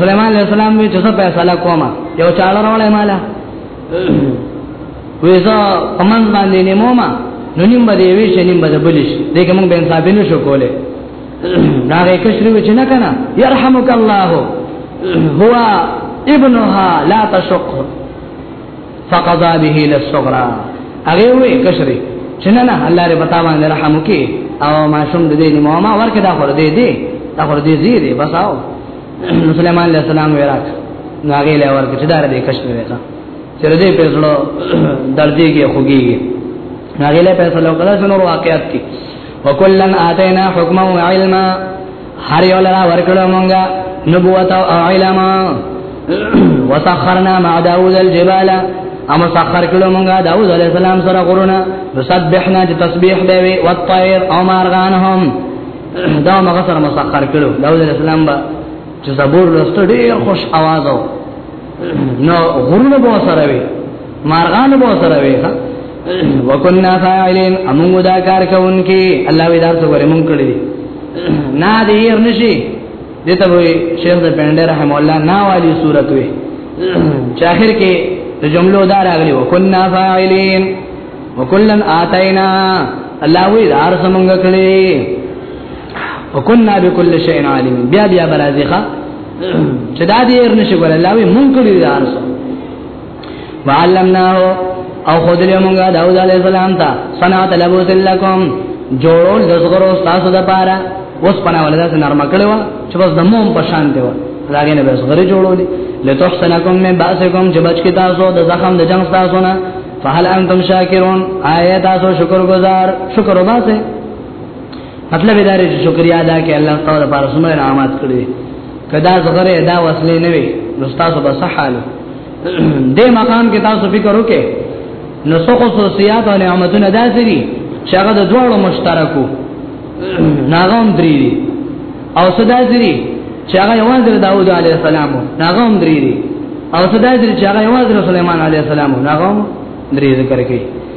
سليمان عليه السلام وی چې څه فیصله کوم یو چاله راولې مالا وېزا امن باندې نیمو ما نو نیم به دی وی چې نیم به بلش دغه موږ به انصاف نه شو کوله دا هغه کشر وی چې نه کنه يرحمک الله هو ابنها لا تشق فقضا به للصغرى هغه وې کشرې چې نه نه الله دې پتا باندې رحم وکي او ما شوم دې نه ما ورکه دا خور دې دې دا خور دې زی دې بس آو سليمان عليه السلام وراک ناګې له ورکه چې دار دې کشرې وکا چې دې په سره دردې کې خوګيږي ناګې له په سره وکړه څنور واقعات کې وکلن اتینا حکما وعلما هر یو لرا ورکړو مونږه نبوت او علم وسخرنا مع داوود الجبال اما سخر کړو مونږه داوود علیہ السلام سره غرونه نسبحنا چې تسبیح به وي او طير او مارغان هم دا مغه سره مسخر کړو داوود علیہ السلام با چې زبور لست ډیر خوش आवाज او نو غرونه به سره وي مارغان به سره وي ها وکنا فاعلین امو دا کار کوونکی الله وی دار څو غره مونږ کړی نه دی هر نشي دته وی شیخ د پندې رحم الله نا والی صورت وی چې اخر کې د جملو دار اغلی وکنا فاعلین وکلن آتینا الله وی دار سمونږ کړی وکنا بكل شیء عالم بیا بیا برازخه چې دا دې هر نشي ګور الله وی مونږ کړی دار سمونږ وعلمناه او خود له مونږه داوود علی السلام ته صنعت لبوس لکم جوړول د زغرو تاسو د پاره اوس پنا ولدا څخه نرم کړو چې بس د موم په شان دی راګه نه بس غره جوړول لتحسنکم من باسکم چې بچ کی تاسو د زخم د جنگ تاسو نه فهل انتم شاکرون آیا تاسو شکر گزار شکر وباسه مطلب دا دی چې شکریا ادا کړئ الله تعالی لپاره څومره انعامات کړی کدا زغره ادا وسلې نه وي نو تاسو به صحاله دې مقام کې تاسو فکر وکړئ نو څو خصوصیات او نعمتونه داسې دي چې هغه د دوړو مشترکو ناغم درې دي او صدا درې چې هغه یوازې د داوود علی السلام ناغم درې دي او صدا درې چې هغه یوازې د سليمان علی السلام ناغم درې ذکر کوي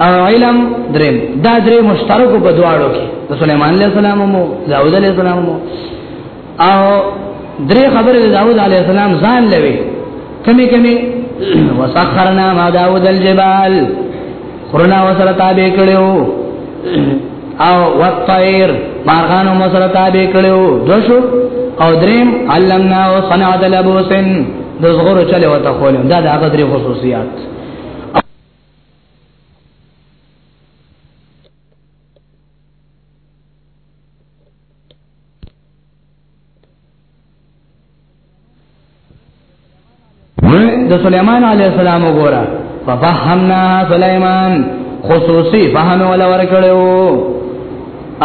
علم درم دا درې مشترکو په دواړو کې د سليمان عليه السلام مو داوود عليه السلام مو او درې خبرې د داوود عليه السلام ځان لوي کمی کمی وسخرنا ما داوود الجبال قرنا وسره تابع کړو او والطير مارغان مو سره تابع کړو دوشو او دریم علمنا وصنعت لبوسن د زغور چلے وته خولم دا د هغه درې خصوصیات د سليمان عليه السلام وګوره ففهمنا سليمان خصوصي فهم ولا ورکړو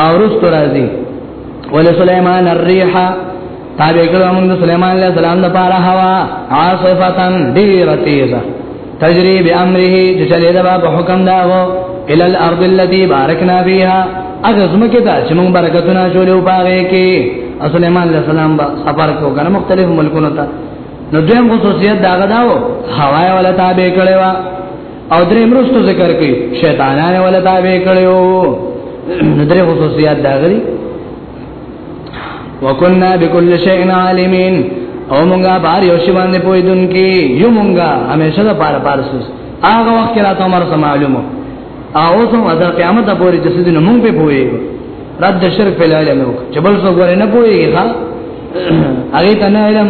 او رست راځي ول سليمان الريح تابع کړو موږ سليمان عليه السلام د پاره هوا عاصفه ډیره تیزه تجری بامره چې چلے دا په حکم داغو ال الارض التي باركنا فيها اغه زمکه دا چې موږ برکتونه جوړو پاره کې اسلمان علیہ السلام با سفر کو کنه مختلف ملکونو ته نو دویم خصوصیت داغه داو هواي ولا تابع کړي وا او درې مرستو ذکر کړي شیطانانه ولا تابع کړي وو نو درې خصوصیت داغلي وکنا بكل شيء عالمين او مونږه بار یو شی باندې پویدون کې یو مونږه همیشه د پار پار سوس هغه وخت کې راته عمر سم معلومو او سم از قیامت پورې چې سدي نو مونږ په پوي رد شرک په لاله مې وک چې بل څو غره نه پوي ښا هغه ته نه علم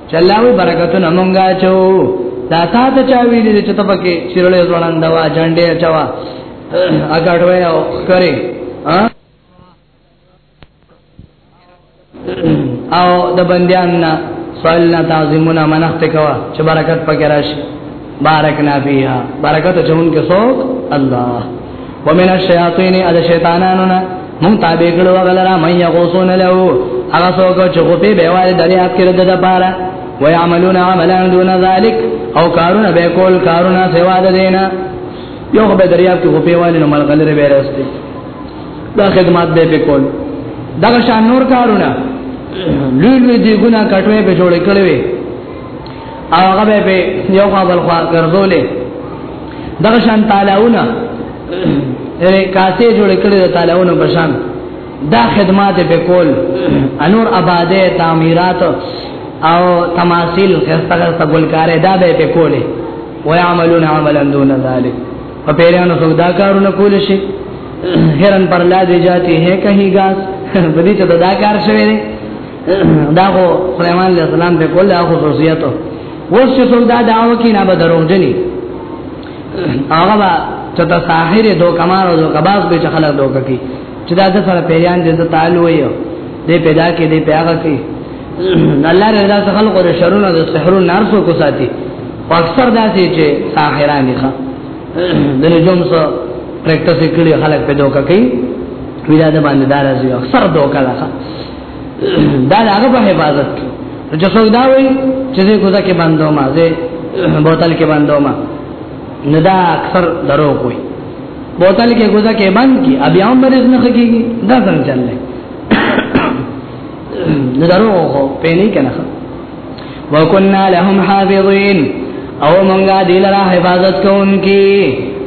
چلاوي برکتونه مونږه چو دا تا ته چا ویل چې ته پکې چیرلې ځوانان دا جنډې چوا اګړوي او کرے او د بندیان نه سوال نه تعظیمونه منښت کوا چې برکت پکې راشي بارکنا فیها برکت چون کې څوک الله ومن الشیاطین اد شیطانانو نه مون تابع کړو غلرا مې یغوسون له هغه څوک چې په به بیواله دلی اپ کې د لپاره ويعملون عملا دون ذلك او کارونه به کول کارونه سوا د دینه یو به دریاب کې په بیواله نو ملغلره به راستي دا خدمات به به کول دا شان نور کارونه لوی لوی دیګونه کټوي به جوړ کړي او هغه به یو خوا بل خوا ګرځولې دغه شان تعالیونه یې کاسې جوړ کړې د تعالیونو په شان دا خدمات به کول انور آباده تعمیرات او تماثيل خسته خسته ګلکارې دا به په کوله ويعملون عملا دون ذلك په پیرانو څو دا کارونه کول شي هرن پر لا دی جاتی ہے کہیں گاس بدی ته دا کار شوی دی دا خو سليمان عليه السلام په کول دا خصوصیت اوس چې څوک دا داو کې نه به دروغجني هغه با چې دا ساحر دو کمار او دو کباز به چې خلک دوک کی چې دا د سره پیران دې ته تعال وایو دې پیدا کې دې پیاغه کې الله رضا ته خلق او شرونه د سحرون نارسو کو ساتي اکثر دا چې ساحران دي ښا د نجوم سره پریکټس کړي خلک په دوک کې ویدا د باندې دارځي اکثر دوک راځي دا هغه په حفاظت کې چې څوک دا وایي چې زه کوزه کې باندې ما زه بوتل کې باندې ما نه دا اکثر درو کوي بوتل کې کوزه کې باندې کی ابي هم مریض نه کیږي دا څنګه چلله نه درو خو په نه کنه وکنا لهم حافظین او مونږه دلرا حفاظت کوونکی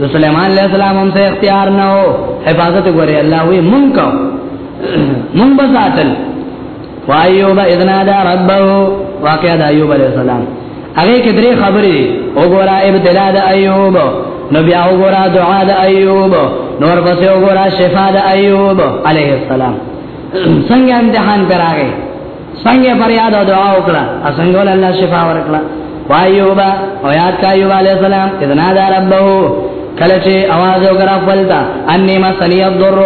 د سليمان عليه السلام هم څه اختیار نه او حفاظت غوري الله وي مونږ مونږ به ساتل وایوب اذنا دا ربو واقعا د ایوب علی السلام هغه کې درې خبرې وګوره ابتلا د ایوب نو بیا وګوره دعا د ایوب نور پسې وګوره شفا د ایوب علی السلام څنګه امتحان پر راغی څنګه فریاد او دعا وکړه څنګه ول الله شفا ورکړه وایوب او یاد کا ایوب علی السلام اذنا دا ربو کله چې आवाज وکړ خپل تا انی ما سنی الضر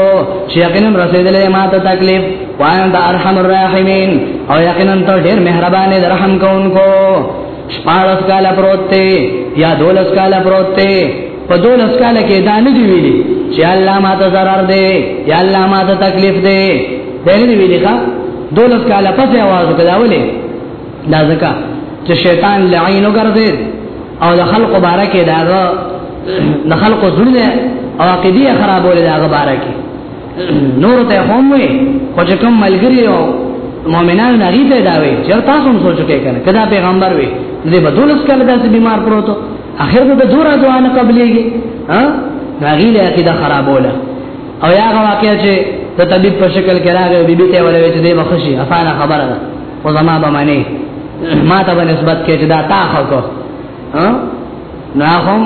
چې یقینا رسیدلې ما ته تکلیف وان دا ارحم الراحمین او یقینا ته ډیر مهربان دې رحم کوونکو شپارس کاله پروت ته یا دولس کاله پروت ته په دولس کال کې دا نه دی ویلي چې الله ما ته zarar دی یا الله ما ته تکلیف دی دا نه دی ویلي ښا دولس کال پس आवाज وکړاولې دا ځکه چې شیطان لعین وګرځید او د خلق بارکه داغه د خلق زړه او عقیده خرابول داغه بارکه نور ته هم وي خو چې کوم ملګری او مؤمنان نه ریته دا وي چې تاسو هم سوچ کې کنه کدا پیغمبر وي دې بدولس کله داسې بیمار پروتو اخر به دور دعا نه قبليږي ها راغي له عقیده خرابوله او یا واقعیا چې د طبيب په شکل کې راغی او بیبي ته ولوي چې دې بخشي افانا خبره ده او زما به معنی ما ته به نسبت کې چې دا تا خو کو ها نو هم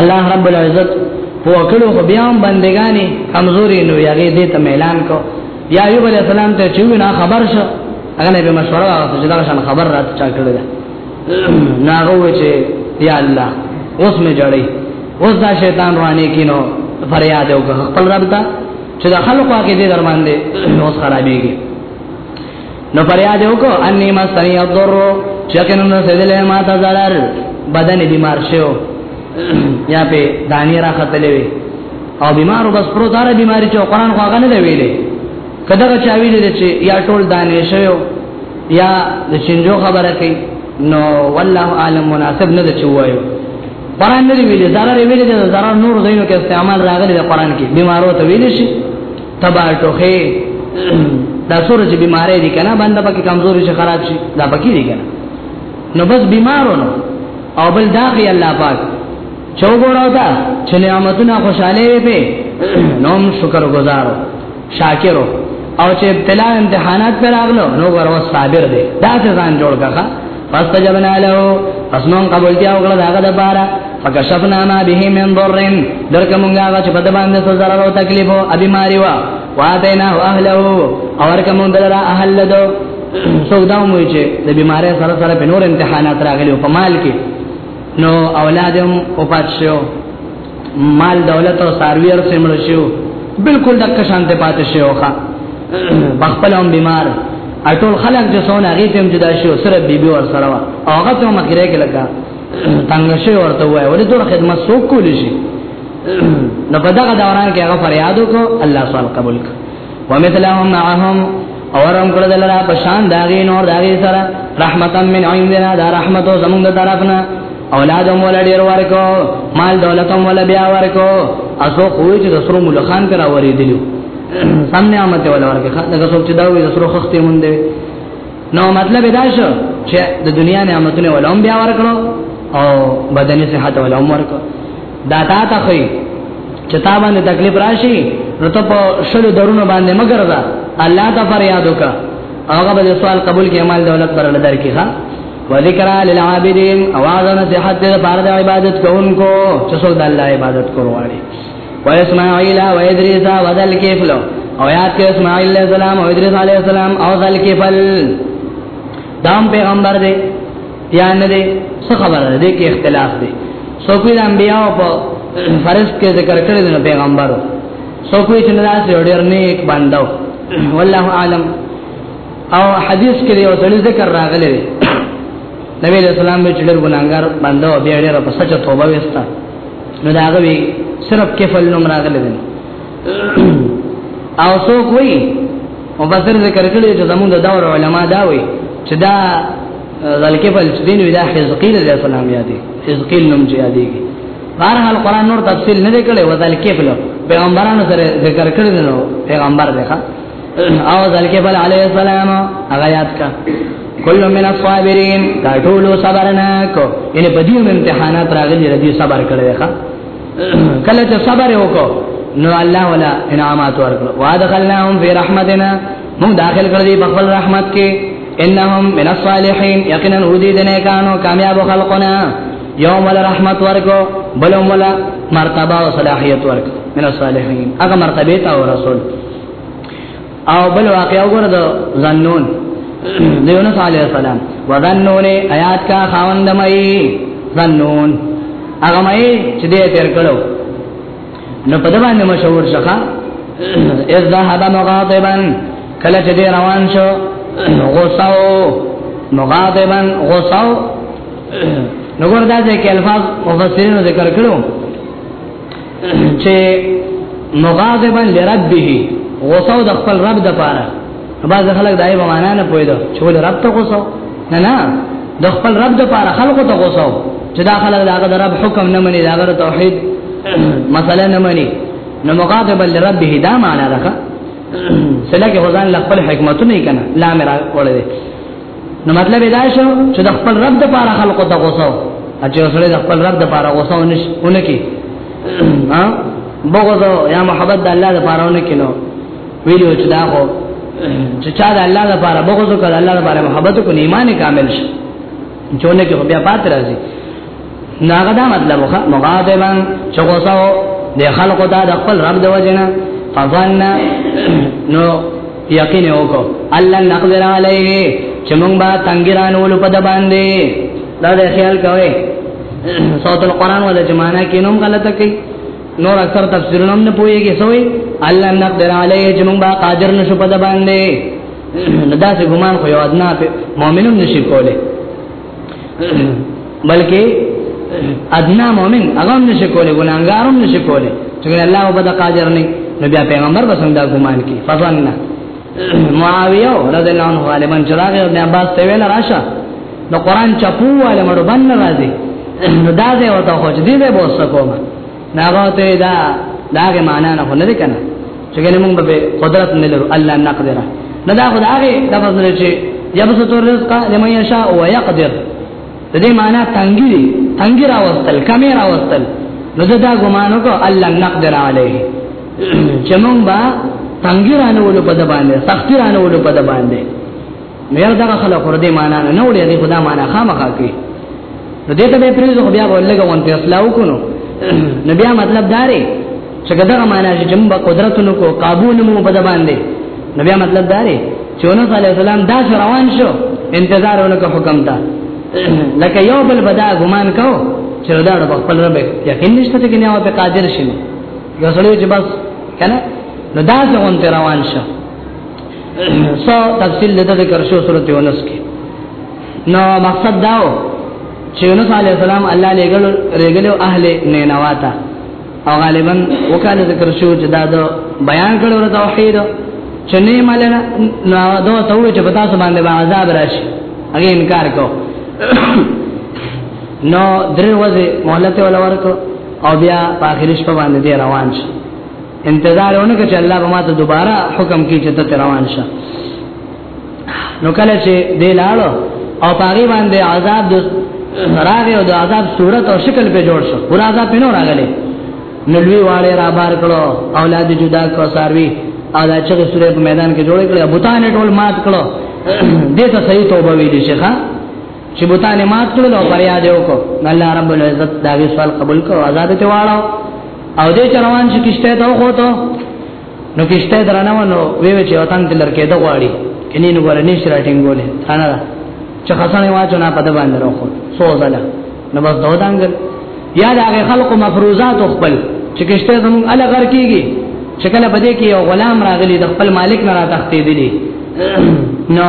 الله رب العزت په وکړو خو بیا هم بندګانی کمزوري نو یغې دې ته اعلان کو یا ایوب علی السلام ته چې نه خبر شو هغه به مشوره واغسته چې دا شان خبر راته چا کړل ناغو چې یا الله اوس مې جړې اوس دا شیطان رواني کینو فریاد وکړ خپل رب ته چې د خلکو کې دې درمان دې اوس خرابېږي نو فریاد وکړ انی ما سنی الضر چکنه نو سیدلې ما ته zarar بدن بیمار شو یا په دانی را خطلې وي او بیمارو بس پرو دار بیماری چې قرآن خو هغه نه ویلې کدا چا ویل چې یا ټول دانې شوی یا د چنجو خبره کوي نو والله عالم مناسب نه دی چوایو قران نه ویلي zarar ویلي دا zarar نور زینو کې استعمال راغلی د قران کې بیمارو ته ویل شي تبا ټوخه دا سورې چې بیمارې دي کنه باندې پکې کمزوري شي خراب شي دا پکې دي کنه نو بس بیمارو نو او بل داغي الله پاک چوغوراو تا چې نعمتونه خوشاله وي په نوم شکر گزارو شاکرو او چې ابتلا امتحانات پر اغلو نو ورو صابر دي دا څه ځان جوړ کړه فاستجبنا له پس مون قبول کیا وکړه داغه د بارا فکشفنا ما به من ضرن درک مونږه هغه چې په د باندې څه ضرر او تکلیف او بیماری وا واتینا اهله او ورکه مونږ دلرا اهل دو سودا مو چې د بیماری سره سره په نور امتحانات راغلي په مال کې نو اولاد هم وفات شو مال دولت او ساروی ور سمړ شو بالکل د کشان ته پات شو ښا بخپل هم بیمار اټول خلک د سونه هغه ته جدا شو سره بیبي ور سره وا هغه ته مخره کې لگا تنگ شو ورته وای ولې ټول خدمت سو کول شي نو په دغه دوران کې هغه فریاد وکړ الله سبحانه قبول کړ ومثلهم معهم اورم کړه دلرا په شان داغي نور داغي سره رحمتا من عندنا دا رحمت او زمونږ طرفنا اولاد هم ول ډیر ورکو مال دولت هم ول بیا ورکو اسو خو چې د سرو ملخان کرا ورې دي سامنے آمد ول ورکه دا څوک چې دا وي د سرو خخته مونږ نو مطلب دا شو چې د دنیا نعمتونه ولوم بیا ورکړو او بدني صحت ولوم ورکړو دا تا ته خو چې تا باندې تکلیف راشي نو ته په شلو درونو باندې مگر دا الله ته فریاد وکا هغه به سوال قبول کې مال دولت پر لدار کې ها وذکر للعابدین اوازن صحت د بار د عبادت کوونکو چې څو د الله عبادت کوي و اسماعیل و ادریس و ذل کفل او یاد کې اسماعیل علیہ السلام او ادریس علیہ السلام او ذل کفل دام پیغمبر دی یا نه دی څه خبره ده کې اختلاف دی سو کوی انبیاء په فرض کې ذکر کړی دی پیغمبرو سو کوی چې نه داسې ډېر نیک بندو والله عالم او حدیث کې یو ځل ذکر راغلی دی نبی رسول الله چې ډېر ګناګار بندو بیا ډېر په سچ توبه وستا نو دا غوي صرف کفل نوم راغلی دی او څوک وی او بصر ذکر کړی چې زموږ د دور علما دا وی چې دا ذلک فل دین وی دا حزقیل علیہ السلام یادی حزقیل نوم چې یادی بهرحال قران نور تفصیل نه کړي وذلک فل پیغمبرانو سره ذکر کړی نو پیغمبر دی ښا او ذلکه بل علی السلام هغه یاد کا کل من الصابرین دا ټول صبرناک ان په دې امتحانات راغلي ردی صبر کړی ښا کله چې صبر وکړو نو الله ولا انعامات ورکړو وادخلناهم فی رحمتنا موږ داخل کړی په خپل رحمت کې انهم من الصالحین یقینا هدی دنه کانو کامیاب خلقنا یوم الرحمت ورکو بلوم ولا مرتبه او صلاحیت ورکو من الصالحین هغه مرتبه ته رسول او بل واقعا وګوره د زنون د یونس علی السلام وذنون آیات کا خاوند مې زنون هغه مې چې دې تیر کړو نو په دې باندې مشهور شخه اذ ذهب مغاضبا کله چې روان شو غوسه مغاضبا غوسه نو ګور دا چې الفاظ مفسرینو ذکر کړو چې مغاضبا لربه غوسه د خپل رب د پاره بعض خلک دای په معنا نه پوهیدو چې ول رب ته غوسه نه نه د خپل رب د پاره خلکو ته غوسه چې دا خلک داغه د رب حکم نه مني داغه توحید مسله نه مني نو مغاضبا لربه دا معنا ده سلګه غزان خپل حکمتونه کنا لا مرا وړي نو مطلب دا شو چې د خپل رب د پاره خلقو ته غوسه اچي وسره د خپل رب د پاره غوسه ونش ونکي ها بغض یا محبت د الله د پاره ونکي نو ویلو چې دا خو چې چا د الله د پاره بغض وکړ الله د پاره محبت کو ایمان کامل شي چونه کې بیا پات راځي دا غدا مطلب خو مغاضبا چې غوسه د خلقو ته د خپل رب د وجنه فظن نو یقین وکړو الله نقدر علیه چې موږ به تنګرانول په د باندې دا د خیال کوي صوت القرآن ولا جمانه کې نوم غلطه کوي نور اکثر تفسیرونه نه پويږي سوې الله نقدر علیه چې موږ به قادر نشو په د باندې دا څه ګمان خو یو ادنا مؤمنون نشي کوله بلکې ادنا مؤمن هغه هم نشي کولی ګناګار هم نشي کولی چې الله وبد قادر نه نو بیا پیغمبر بسنګ دا ګمان کی فظن معاویه رضی الله عنه غالبا چراغ ابن عباس ته ویل راشه د قران چپو والے مړو باندې راځي نو دا دې وته خو دې به بوسه کومه ناغه ته دا داغه معنا نه خو نه دی کنه چې ګنې موږ به قدرت نه لرو الله نه قدر نه دا خو داغه د فضل چې یبسط الرزق لمن یشاء و یقدر د دې معنا تنګی دی تنګی راوستل کمی راوستل نو دا ګمانو کو الله نه قدر علیه چې موږ با تنګی رانه ولو په د باندې سختی رانه ولو په د باندې نو یاره دا خلک ور دې معنا نه وړي دې خدا معنا خامخا کوي نو دې ته به پریزو خو بیا ولګه وان په اصلاح وکړو نو بیا مطلب داري چې دا معنا چې جنب قدرتونو کو قابو نه مو بد باندې نو بیا مطلب داري چې نو صلی الله علیه وسلم دا روان شو انتظار ونکو حکم ته لکه یو بل بدا ګمان کو چې دا په خپل رب یقین نشته چې نه او په قادر شي یو سړی چې بس کنه نو دا څنګه روان شو سو تفصیل دته ذکر شو سورته یونس کې نو مقصد داو چې یونس علی السلام الله لګل رګلو اهل نینوا ته او غالبا وکاله ذکر شو چې دا د بیان کړو توحید چې نه ملنه نو دا ته وې چې پتا سو باندې عذاب راشي هغه انکار کو نو درې ورځې مهلت ولا ورکو او بیا په اخر شپه باندې روان شي انتظار ونه کړ چې الله به ماته دوباره حکم کوي چې ته روان شه نو کله چې دی لاړو او پاغي باندې عذاب د راغه او د عذاب صورت او شکل په جوړ شو ور عذاب پینو راغله نو لوی والے را بار کړو اولاد جدا کو ساروي او دا چې سورې په میدان کې جوړ کړي ابو تانه ټول مات کړو دې ته صحیح توبه ویلې شيخه چې بوتان مات کړل او فریاد وکړو الله رب العزت دا وی سوال قبول کړو عذاب ته واړو او دې چروان چې کشته ته وخوتو نو کشته درنه ونو وی وی چې وطن ته لرکې د غواړي کني نو ورنې شرا ټینګولې ثانا چې خسنې واچو نه پد باندې راخو سو زله نو بس دوه دانګل یا دا خلق مفروزات خپل چې کشته زموږ الګ غر کیږي چې کله بده کې یو غلام راغلی د خپل مالک نه را تختې دي نو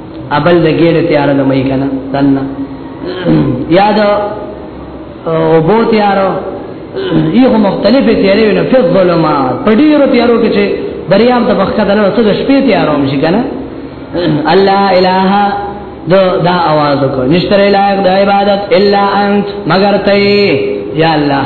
ابل د ګیر تیار د مې کنه دنه یاد او بو تیارو یو مختلفه تیارې نو په ظلمات په ډیرو تیارو کې چې دریاب د بخښه دنه څه د شپې تیارو مشي کنه الله الہ دو دا आवाज کو نشتر الہ د عبادت الا انت مگر ته یا الله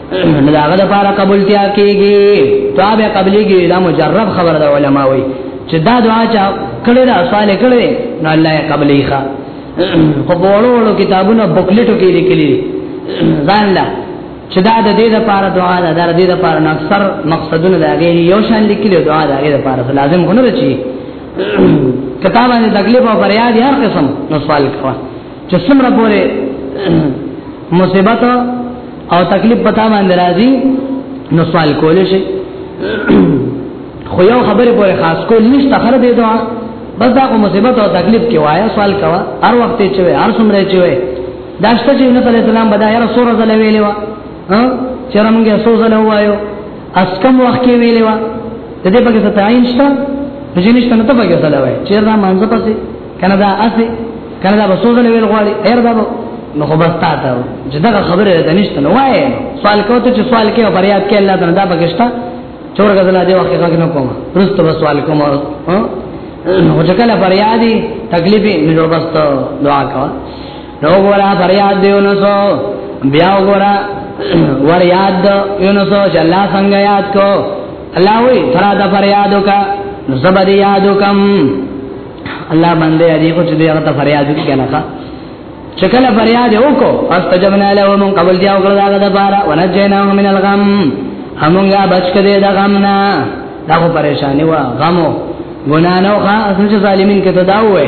نه داغه د پاره قبولتیا کیږي تواب قبليږي دا مجرب خبر د علما وي چې دا دعا چا کړي دا سوال کړي نو الله یې قبلې ښه خو بولو ولو کتابونو بوکلیټو کې لیکلي ځان لا چې دا د دې لپاره دعا ده د دې لپاره نو اکثر مقصدونه دا غي یو شان لیکلي دعا ده غیر لپاره لازم غو نه رچی کتابانه تکلیف او فریاد هر قسم نو سوال کوه چې څومره پورې مصیبت او تکلیف پتا باندې راځي نو سوال کول شي خو یو خبره پورې خاص کول نشته خره دې دعا بس دا کوم مصیبت او تکلیف کې وایا سوال کوا هر وخت چې وي هر څومره چې وي دا شته چې نبی صلی الله علیه وسلم بدا یې رسول الله ویلې وا ها چې رمګه سوزه نه وایو اس کم وخت کې ویلې وا د دې په کې ستاین شته چې نشته نو ته په کې سلام وای چې را مانځه پسې کنه دا اسی کنه دا بسوز له ویل غواړي ایر دا نو خو بس تا ته چې دا خبره ده نشته نو وای سوال کوته چې سوال کې او بریاد کې الله تعالی دا بغشتا چور غزل دی وخت کې نه کوم رستو بس سوال کوم نو چې کله بریادي تکلیف نو بس دعا کا نو ګورا بریاد دیو نو سو بیا ګورا ور یاد یو نو سو چې الله څنګه یاد کو الله وی فراد فریادو کا نو زبر یادو کم الله باندې یادې کو چې هغه ته فریاد وکړي کنه ښا چې کله فریاد وکړو استجبنا له من قبل دی او کړه هغه د بارا ونجیناه من الغم همغه بچ کړي د غم نه دا خو پریشانی و غمو ګنا نه خا اسنه ظالمین کته دا وې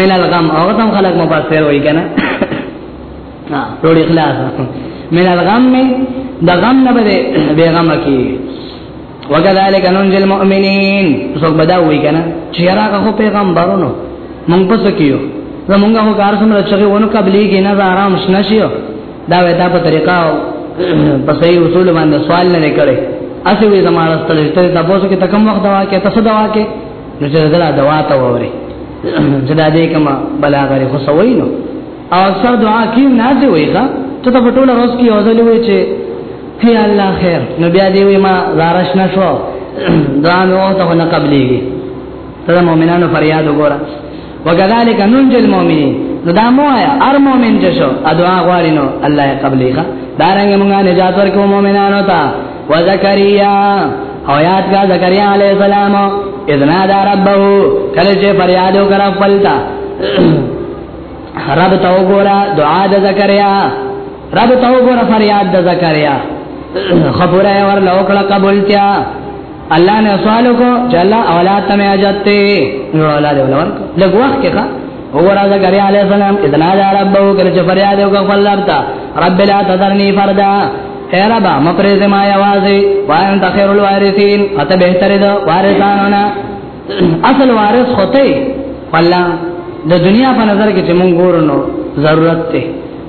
من الغم او تم خلق مبصر وای کنه ټول اخلاص من الغم د غم نه بده بیغم کی وکذالک ننجل المؤمنین څوک بدا وای کنه چې راغه خو پیغمبرونو مونږ پس کیو زمونږه هو کار سم رچغه ونو قبلې کې نه آرام شنه شیو دا وې دا په طریقه په صحیح اصول باندې سوال نه کړي اسی وی زمانه ستړي ته تاسو کې تکم وخت دا کې تاسو دا کې نو چې دا دوا ته ووري چې دا دې کما بلا غري خو سوي نو او سر دعا کې نه دی وي ښا ته په ټوله روز کې اوځلې وي چې هي الله خیر نو بیا دې وي ما زارش نشو دا نو ته نه قبليږي ته مؤمنانو فریاد وګوره وکذالک ننجی المؤمنین نو دا مو آیا ار مومن چې شو ادعا غواړي نو الله یې قبلې ښا دا رنګ موږ نجات ورکو مؤمنانو ته وزکریا او یاد کا زکریا علی السلام اذن دا ربو کله چې فریاد وکړ خپلتا رب ته وګوره دعا د زکریا رب ته وګوره فریاد د زکریا خبره ور لوکړه قبولتیا الله نه سوال کو چې الله اولاد ته اجازه ته نو اولاد ولور لګ وخت کې ښا او راځه غری علی السلام اذن اجا ربو کله چې فریاد وکړ خپل لارتا رب لا تذرنی فردا اے ربا مپریز ما یوازی وان تخیر الوارثین اته بهتره ده وارثانونه اصل وارث خطه والله د دنیا په نظر کې چې مونږ ګورنو ضرورت ته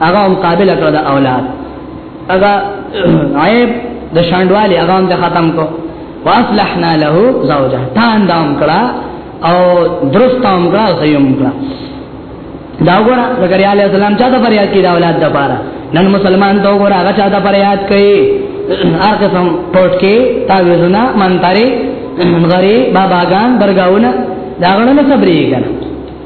هغه هم قابل کړ د اولاد هغه عیب د شاندوالي هغه هم ختم کو واصلحنا له زوجه تان دام کړه او درست هم کړه سيوم کړه دا وګوره زکریا علیہ السلام چاته فریاد کړي دا اولاد د پاره نن مسلمان دا وګوره هغه چاته فریاد کوي هر قسم پټ کې تعویذونه منتري غری باباګان درگاونه دا غړنه صبرې کنه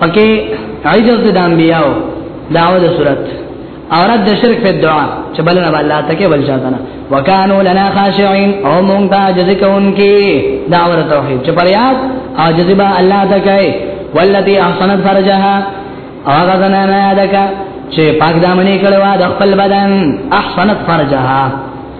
پکې عجز د انبیاء دعوه د صورت اورد د شرک په دعا چې بل نه الله تکي بل چاته نه وکانو لنا خاشعين او مونږ ته عجز کوونکی دعوه توحید چې پریاد عجز به الله تکي والذي احسنت فرجها هغه زنانه یادکا چې پاک دامنې کړو د خپل بدن احسنت فرجها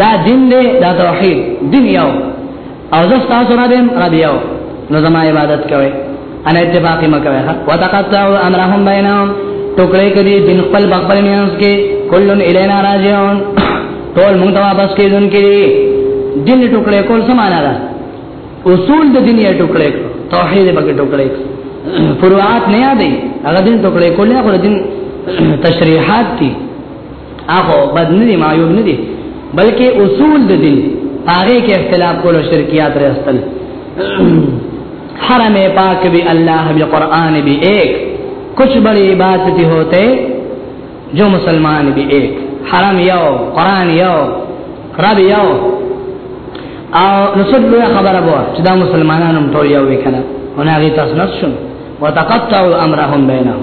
دا دین دی دا توحید دین یو او زه تاسو نه دیم را دیو نو زما عبادت کوي انا اتفاق مکوي ها وتقطعوا امرهم بینهم ټوکړې کړي دین خپل بخبل میانس کې کلن الینا راجعون ټول موږ ته واپس کیدونکې دین ټوکړې کول سمانا ده اصول د دنیا ټوکړې توحید به ټوکړې فروعات نه یادې هغه دین ټوکړې کول نه غوړ دین تشریحات دي هغه بد نه دی معیوب نه دی بلکې اصول د دین هغه کې اختلاف کول او شرکیات راستل حرم پاک به الله به قران به ایک کچھ بڑی بات تی ہوتے جو مسلمان به ایک حرم یو قران یو رب یو او نسد لوی خبره بو چې دا مسلمانانو ټول یو وکنه اونغه تاسو نشون وتقطعوا امرهم بینهم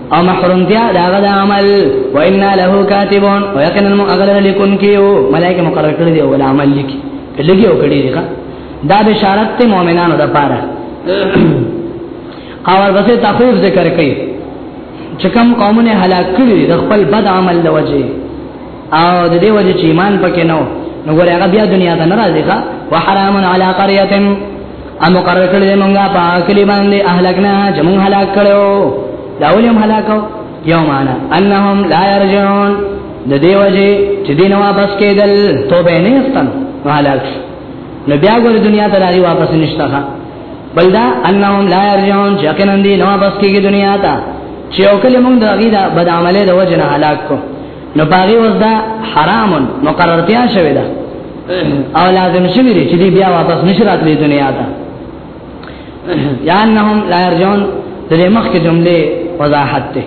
او محرومتیا دا غد عمل و انا له کاتبون و یقینا المغلل لکن کیو ملائکه مقرر کړی دی ول عمل لیکي لګي او کړی دی دا بشارت ته مؤمنانو د پاره او ورپسې تخویف ذکر کړي چې کوم قومونه هلاک کړي د خپل بد عمل لوجه او د دې وجه چې ایمان پکې نو نو ګوره هغه بیا دنیا ته ناراضي ښا وحرام علی قريه ام مقرر کړی دی مونږه په کلی باندې اهلکنا چې مونږ هلاک کړو دا ولیم هلاکو یو معنا انهم لا يرجعون د دې وجه چې دین واپس کېدل توبه نه استن هلاک نو بیا ګوره دنیا ته راځي واپس نشته ښا بلدا انهم لا يرجعون چې کنه دین واپس کېږي دنیا ته چې او کله مونږ د غیدا بد عمله د وجه نه هلاک کو نو باغی وس دا حرام مقررتیا شوی دا او لازم شوی دی چې بیا واپس نشرات دی دنیا ته یا انهم لا يرجون د مخ کې جمله وضاحت ته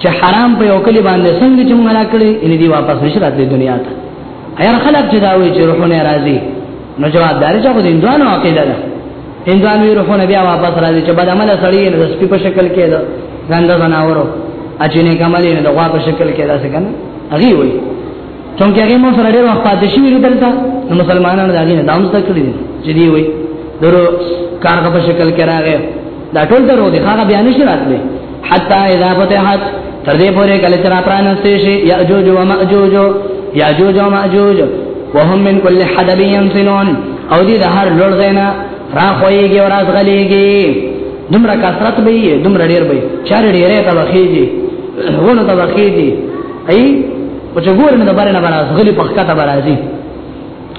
چې حرام په یو کلی باندې څنګه چې موږ راکړي ان دی واپس نشرات دی دنیا ته ایر خلک چې دا وایي چې روحونه راځي نو جواب دار چې خو هندوانو عقیده ده هندوانو یې روحونه بیا واپس راځي چې بد عمل سړی نه سپي په شکل کې ده غنده زناورو اچینه کمالې نه د غوا په شکل کې ده څنګه هغه وایي څنګه هغه مو سره ډېر وخت پاتې شي ویل دلته نو مسلمانانو دا غي نه دام څه کړی دي چې دی وایي درو کارغه په شکل کې راغی دا ټول درو دي هغه بیان شي راتلې حتا اذا فتحت تر دې پورې کله چې را پرانستې شي یاجوج او ماجوج یاجوج او ماجوج وهم من كل حدب ينسلون او دې د هر لړ غینا را خوېږي او راز غلېږي دومره کثرت به یې دومره ډېر به چار ډېرې ته وخېږي ونه ته وخېږي ای او چې ګورنه د بارنه برازغلی په خکته برازي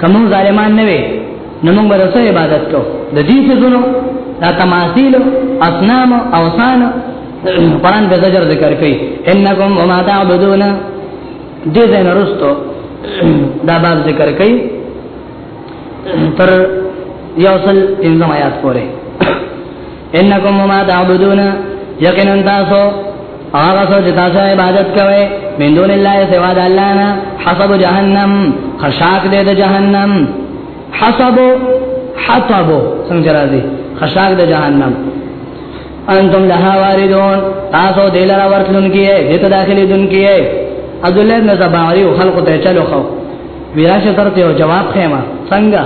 کوم ظالمان نه وي نو موږ به رسو عبادت کو د دې څه زونو دا تماثيل اصنام اوثان قران به زجر ذکر کوي انکم وما تعبدون دې زنه رستو دا باب ذکر کوي تر یوصل انزم آیات پوره انکم ما تعبدون یقینا تاسو هغه څه چې تاسو عبادت کوئ من دون الله سوا د الله نه حسب جهنم خشاک دې د جهنم حسب حطب څنګه راځي خشاک د جهنم انتم لها واردون تاسو دلر ورتلون کیه دته داخلي دن کیه عبد الله بن زباری خلق ته چلو خو ویراشه ترته جواب خېما څنګه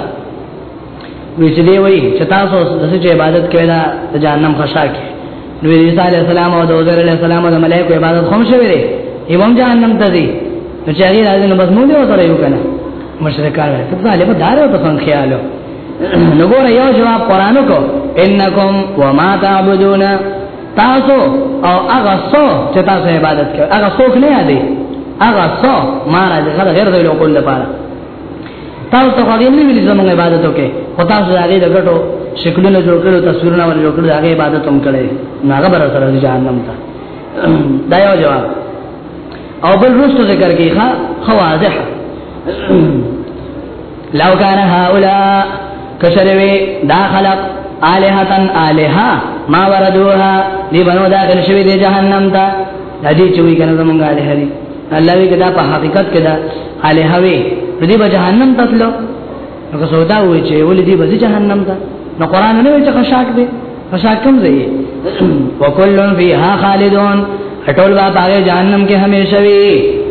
نو چې دی وایي چې تاسو د عبادت کوي دا د جهنم خشا کې نو عیسی علی السلام او د عزیر علی السلام او د ملائکه عبادت هم شوی دی ایوم جهنم ته دی نو چې هغه راځي نو بس موږ یو سره یو کنه مشرکان ته طالب دار او ته څنګه خیالو نو ګور یو جواب قران کو انکم وما تعبدون تاسو او هغه څو چې تاسو عبادت کوي هغه څوک نه یادي هغه څو ما راځي غیر د لوکل لپاره تاسو ته هغه نه ویل زموږ عبادت وکړي خو تاسو هغه د ګټو شکلونه جوړ کړو تصویرونه ور جوړ کړو هغه عبادت هم کړي نه هغه بر سره جهنم ته دا یو جواب او بل رسو ذکر کوي ښا خواضح لو کان هؤلاء کشروی دا خلق الہتن الہ ما وردوها دی بنو داخل شوی دی جهنم ته ندی چوي کنه زمونږه الہ دی الله وی کدا په حقیقت کې دا اله هوی دې به جهنم ته تلو هغه سودا وی چې ولې دې به جهنم ته نو قران نه وی چې خشاک دې خشاک کوم ځای وکلن فیها خالدون اټول با باغ جهنم کې همیشه وی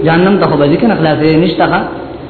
جهنم ته به ځکه نه خلاصې نشته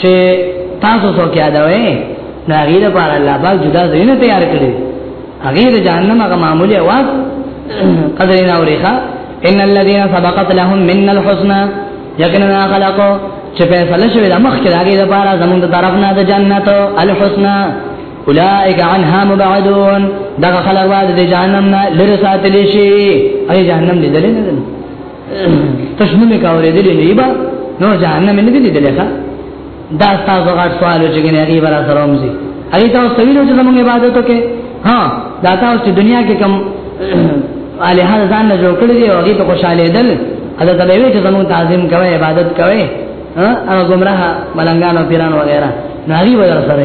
چې تاسو څوک یادوي نو هغه لپاره الله پاک جدا زینه تیار کړی هغه د جهنم هغه معمولی आवाज قدرنا ورخه ان الذين سبقت لهم من الحسنى یقینا خلقو چې په فل شوی د مخ کې هغه لپاره زمونږ طرف نه د جنت الحسنى اولائک عنها مبعدون دا خلق واد د جهنم نه لری ساتلی شي ای جهنم دې دلې نه تشنو می کاورې دي نه یبا نو جهنم نه دي دي لکه دا تاسو غاټ سوال چې کنه ای برا سره ومزي ای تاسو سویلو چې زموږ عبادت وکې ها دا تاسو چې دنیا کې کم علی هر ځان نه جوړ کړی دی او هغه ته خوشاله دل ادا ته وی چې زموږ تعظیم کوي عبادت کوي ها او گمراه ملنګانو پیران وغیرہ ناری وغیرہ سره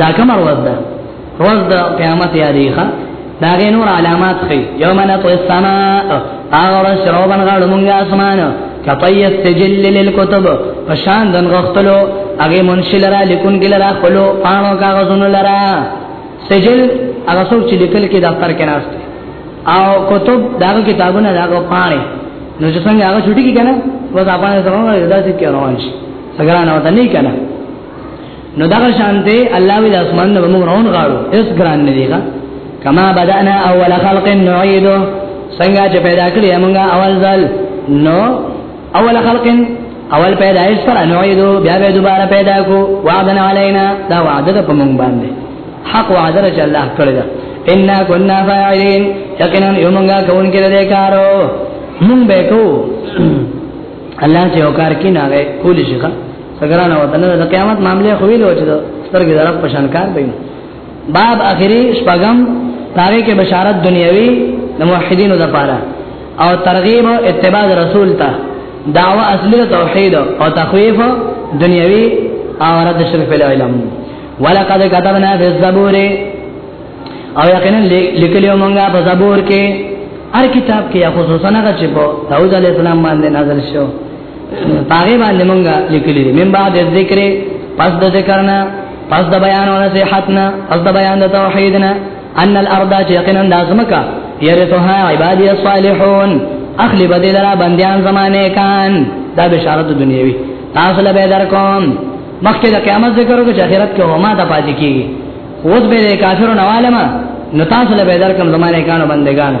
دا کوم ورځ ده ورځ د قیامت یادې ښه دا غي نور علامات خي یوم نطو السما اغر شروبن غړ مونږه اسمان کطیت سجل للکتب پشان دن غختلو اغه منشل را لیکون کې لرا خلو پانو کاغذونو لرا سجل هغه څوک چې لیکل کې دفتر کې ناشته او کتب داغه کتابونه داغه پانه نو چې څنګه هغه چټي کې کنه وځه پانه سره دا چې روان شي څنګه نه وته نه کنه نو دا شان دی الله وی د اسمان نه موږ راون غاړو اس ګران نه دیګه کما بدانا اول خلق نعيد څنګه چې پیدا کړی موږ اول ځل نو اول خلق اول پیدایش سره نعيد بیا به دوباره پیدا کو وعدنا علينا دا وعده په موږ باندې حق وعده چې الله کړی دا ان كنا فاعلين یقینا یومنګه کون کې دې کارو مونږ به کو الله چې وکړ کې نه کولی شي څنګه وطن د قیامت معاملې خو ویلو چې سترګې درک پشان کار دی باب اخري شپغم پاره کې بشارت دنیوي د موحدینو لپاره او ترغیب او اتباع رسول ته دعوه اصلي توحید او تخویف دنیوي او رد شرک په علم ولقد كتبنا في الزبور او یقینا لیکلیو مونږه په زبور کې هر کتاب کې خصوصا هغه چې په داوود علی السلام باندې نازل شو باغې باندې مونږه لیکلې دي من بعد ذکر پس د ذکرنا پس د بیان او نصيحتنا پس د بیان د توحیدنا ان الارض یقینا لازمکا يرثها عبادي الصالحون اخلی بدل را بندیان زمانه کان دا بشارت دنیوي تاسو له به در کوم مخکې د قیامت ذکر وکړو چې آخرت کې هما د پاتې کیږي اوس به کافرو نوالما نو تاسو له به در کوم زمانه کانو بندگانو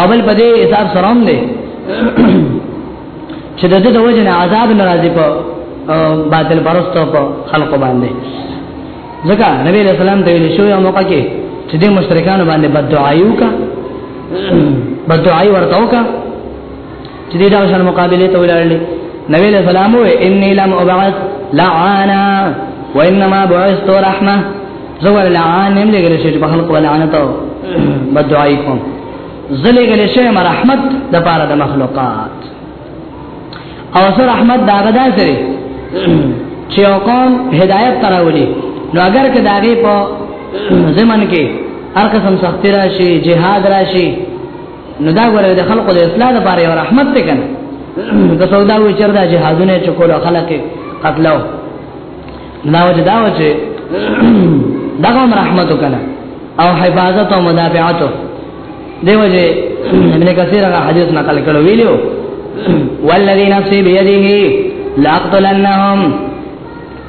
اول په دې حساب سره هم دی چې د دې د وجه نه عذاب ناراضي په باطل پرستو په خلق باندې ځکه نبی له سلام ته ویل شو یو موقع کې چې د مشرکانو باندې بد دعایو کا بد دعای ورته وکړه چې دې دا شر مقابله ته ولاړل نبی له سلام وې انی لم ابعث لعانا وانما بعثت رحمه زور لعان نیم لګل شي په خلق ولعنت او بدعای کوم زلی ګل شي رحمت د پاره د مخلوقات او سر رحمت دا غدا سره چې قوم هدایت تراولي نو اگر که داغه په زمن کې هر قسم سختی راشي جهاد راشي نو دا غره د خلقو د اصلاح لپاره یو رحمت دی کنه که څو دا وی چر دا جهادونه چې کول خلک قتلو دا وجه دا وجه دا کوم رحمت وکړه او حفاظت او مدافعت دیو جه ابن کثیر هغه حدیث نقل کړو ویلو والذین نفسی بیده لاقتلنهم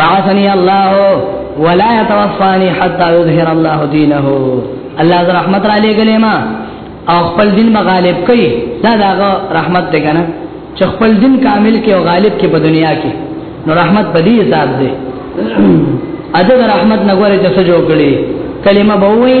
بعثني الله ولا يتوفاني حتى يظهر الله دينه الله ز رحمت را لګلې ما او خپل دین مغالب کوي دا داغه رحمت دی کنه چې خپل دین کامل کې او غالب کې په دنیا کې نو رحمت په دې حساب دی اجه رحمت نګورې چې څه جوړ کړي کلمه به وایي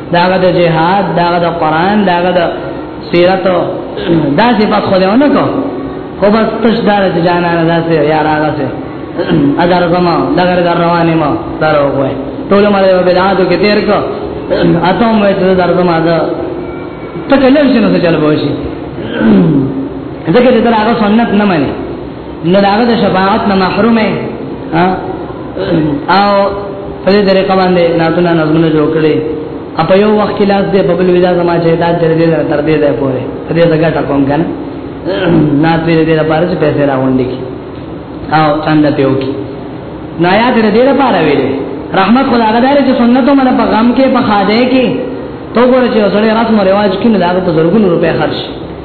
داغه د جهاد داغه د قران داغه د سیرت دا چې په خو له کو خو بس تش دار چې جانا نه داسې یا راغه سه اگر زما دغه در روانې ما تر وګه ټول مله په بدعاتو کې تیر کو اته مې چې در زما دا تکلیف شنو څه چل بوشي ځکه چې تر هغه سنت نه مانی نو داغه د شفاعت نه محرومه او په دې طریقه باندې ناتونه نظمونه جوړ کړي اپ یو وخت کې لاس دې ببل ودا زما چې دا تر دې تر دې ده پوره دې زګه ټکوم کنه نه دې دې لپاره چې پیسې راوندې کی او څنګه ته وکی نو یا دې دې لپاره ویلې رحمت خدا غدار چې سنتو مله په غم کې په خاده کې تو ګور چې اوسړي رسم او رواج کې نه دا په زرګونو روپیا خرج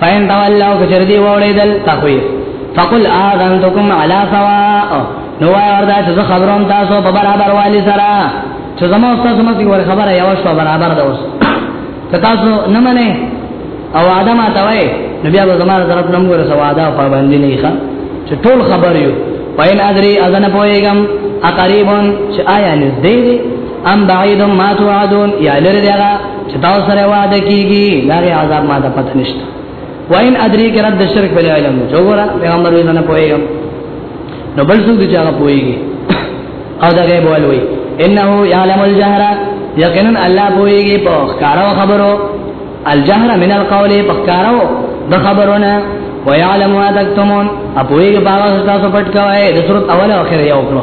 فین تولوا کچر دی وړیدل تخویف فقل اذنتکم علی سواء نو وردا چې خبروم تاسو په برابر والی سره چې زمو تاسو مې ور خبره یو شو برابر ده اوس که تاسو نه منئ او ادم اتوي نو بیا به زموږ طرف نوم ور سواده او پابندی نه ښه چې ټول خبر یو وین ادری اذن پویګم اقریبون چې آیا نږدې دي ام بعید ما توعدون یا لری دغه چې تاسو سره وعده کیږي دا عذاب ما ته پته نشته وین ادری کې رد شرک بل علم جوړه پیغمبر یې نه پوهیږم نو بل څوک چې هغه پوهیږي او دا غیب ولوي انه یعلم الجهر یقینا الله پوهیږي په ښکارو خبرو الجهر من القول په ښکارو د خبرونه ويعلم ما تكتمون اپويږي باغ تاسو پټ کوي د صورت اول او اخر یو کړو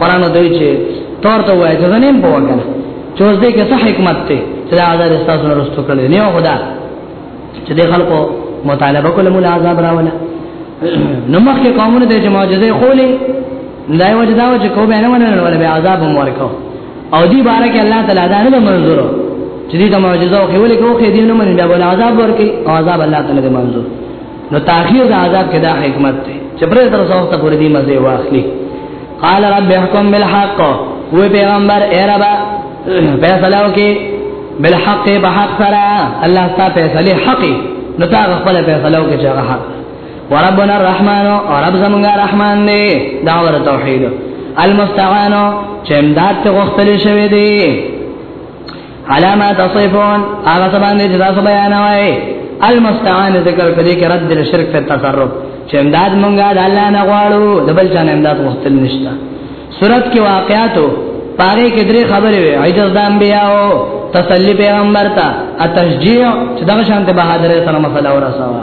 قران دوی چې تور ته وایي ته نه په وګا چې اوس دې کې څه حکمت ته چې دا عذاب تاسو نه رسټو کړل نه یو خدا چې دې خلکو مطالبه کوله مولا عذاب راولا نو مخکې قومونه ته چې معجزې خولې لای وجدا و چې کومه نه منل ول به عذاب هم ورکو او دې بارے کې الله تعالی دا نه منظور چې دې معجزه او خولې کوو کې دې نه منل به عذاب ورکي او عذاب الله تعالی دې منظور نو تاخير د عذاب کې دا حکمت دی چې پرې تر څو ته پوری دی مزه واخلي قال رب احكم بالحق و پیغمبر اے رب فیصله وکي بالحق بحق سره الله تعالی فیصله حق نو تا خپل فیصله وکي چې حق وربنا الرحمن او رب زمونږه رحمان دی دا ور توحید المستعان چې امداد ته غوښتل شوی دی علامه تصفون هغه سبان دې جدا سو بیان وای المستعان ذکر کړي کې رد الشرک په تصرف چې امداد مونږه د الله نه غواړو د بل چا نه امداد وختل نشته صورت کې واقعاتو پاره کې درې خبرې وي عجز د انبیاو تسلی پیغمبر ته اتشجیع چې دغه شانته بهادر سره مسله ورسوا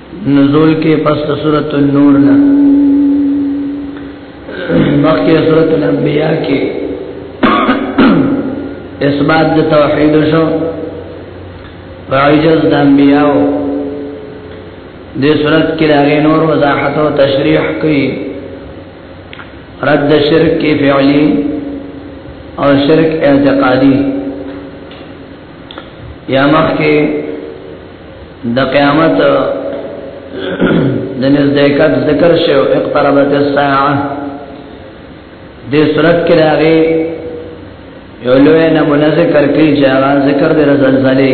نزول کې پس سورۃ النور نه مخکې سورۃ الانبیاء کې اثبات د توحید شو فایجز د انبیاء د سورۃ کې راغی نور وضاحت او تشریح کوي رد شرک کې فعلی او شرک اعتقادی یا مخکې د قیامت د نزدېکت ذکر شو اقتربت الساعه د صورت کې راغی یو لوی نمونه ذکر کړي چې هغه ذکر د زلزلې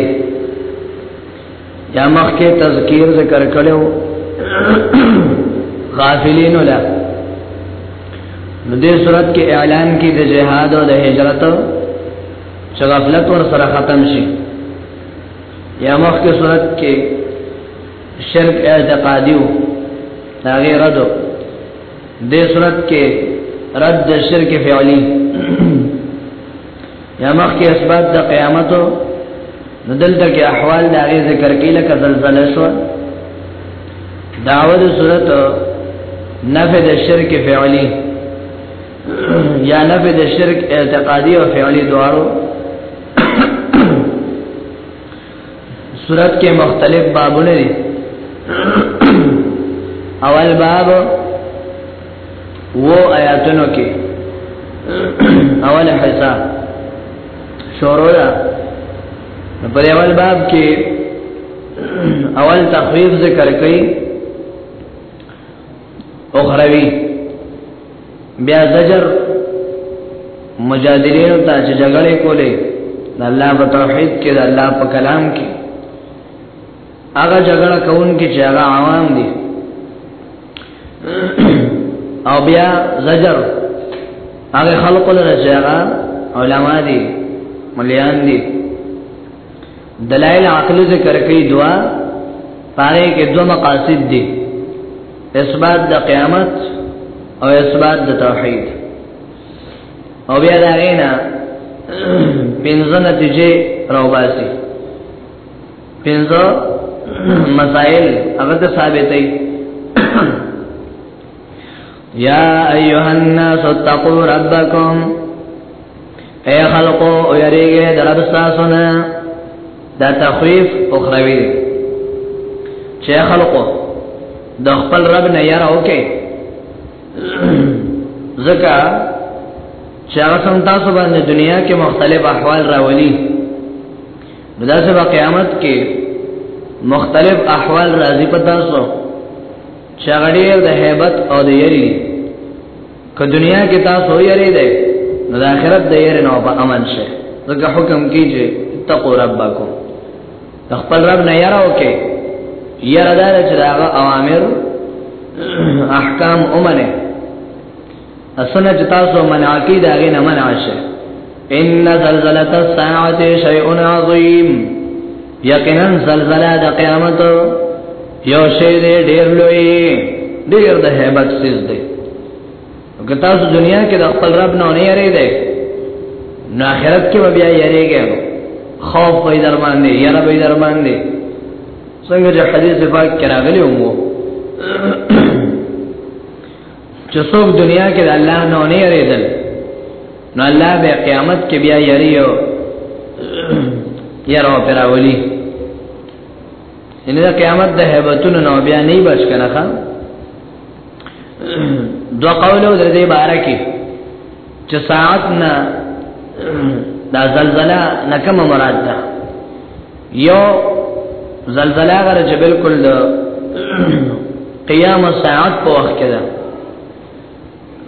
یا مخ کې تذکیر ذکر کړو غافلین ولا نو دې صورت کې اعلان کې د جهاد او د هجرت چې غفلت ور سره ختم شي یا مخکې صورت کې شرک اعتقادي وو دا غي رد دې صورت کې رد شرک فعلی یا مخکې اسباب د قیامت نو دلته کې احوال دا غي ذکر کې لکه زلزلہ شو داود صورت نفد شرک فعلی یا نفد شرک اعتقادی او فعلی دوارو صورت کې مختلف بابونه دي اول باب وو آیاتونو کې اول حصہ شروع ده په اول باب کې اول تخویف ذکر کړي اخروی بیا زجر مجادلین ته چې جګړه کولې د الله په توحید کې د الله په کلام کې هغه جګړه کوون کې چې هغه عوام دي او بیا زجر هغه خلق لره چې هغه علما دي مليان دي دلائل عقل ذکر کوي دوا پاره کې دوه مقاصد دي اثبات د قیامت او اثبات د توحید او بیا دا غینا پنځه نتیجې راوباسي پنځه مسائل هغه ته ثابتې یا ایها الناس اتقوا ربکم اے خلقو او یریګه درب تاسو نه دا تخویف اخروی دی چې خلقو د خپل رب نه یاره وکي زکه چې هغه سم تاسو باندې دنیا کې مختلف احوال راولي دا سبا قیامت کې مختلف احوال راځي په تاسو چې غړیر د hebat او د یری که دنیا کې تاسو یری ده نو د آخرت د یری نو په امن شه ځکه حکم کیږي تقو ربکم خپل رب نه یراو کې یره دار چې دا اوامر احکام اومنه اسنه چې تاسو منع کی دا غي نه منع شي ان زلزله الساعه شيء عظيم یقینا زلزله د قیامت یو شی دی ډیر لوی ډیر د hebat سیز دی که تاسو دنیا کې د خپل رب نه نه یری دی نو آخرت کې بیا یریږئ خوف په در باندې یره په در باندې څنګه چې حدیث پاک کې راغلی وو چې څوک دنیا کې د الله نه نه یریدل نو الله به قیامت کې بیا یریو یرو پراولی ان دا قیامت د هیبتونو نو بیا نه بچ کنه ښا دو قولو در دې بارکی چې ساعت نه دا زلزلہ نکمه مراد ده یو زلزلہ غره چې بالکل د قیامت ساعت په وخت کې ده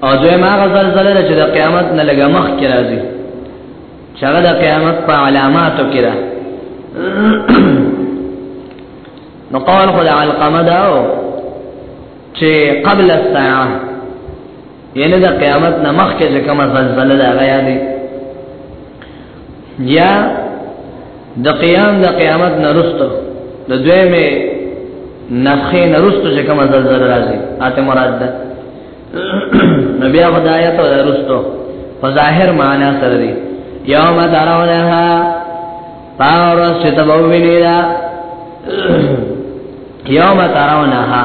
او دوی ما غزل زلزلہ چې د قیامت نه لګه مخ کې راځي چې هغه د قیامت په علاماتو کې ده نو قول خدای علقمه داو چې قبل الساعه یعنی د قیامت نه مخکې چې کومه زلزله ده هغه یادې یا د قیام د قیامت نه رسته د دویمه نفخه نه رسته چې کومه زلزله راځي اته مراد ده نبی هغه د آیات او رسته په ظاهر معنا سره دی یوم ترونها پاورس چې تبوینی دا یوم ترونها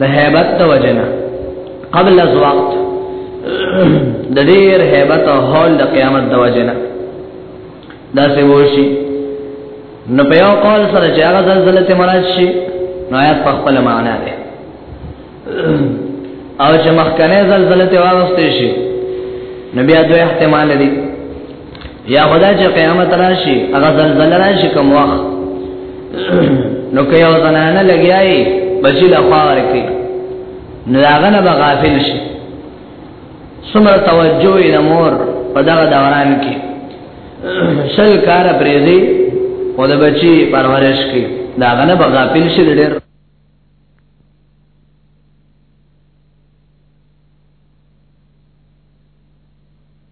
د هیبت د وجنه قبل از وقت د ډیر هیبت او حال د قیامت د وجنه دا څه وشي نو په یو قول سره چې هغه زلزلې ته مراد شي نو آیات په خپل معنا ده او چې مخکنه زلزلې ته واغستې شي نبي اته احتمال دي یا خدا چې قیامت راشي هغه زلزلہ راشي کوم وخت نو که یو زنانه لګیای بچی له خاور کې نو هغه نه غافل شي سمره توجه یې مور په دغه دوران کې شل کار پرې دی او د بچی پرورش کې دا غنه بغافل شي ډېر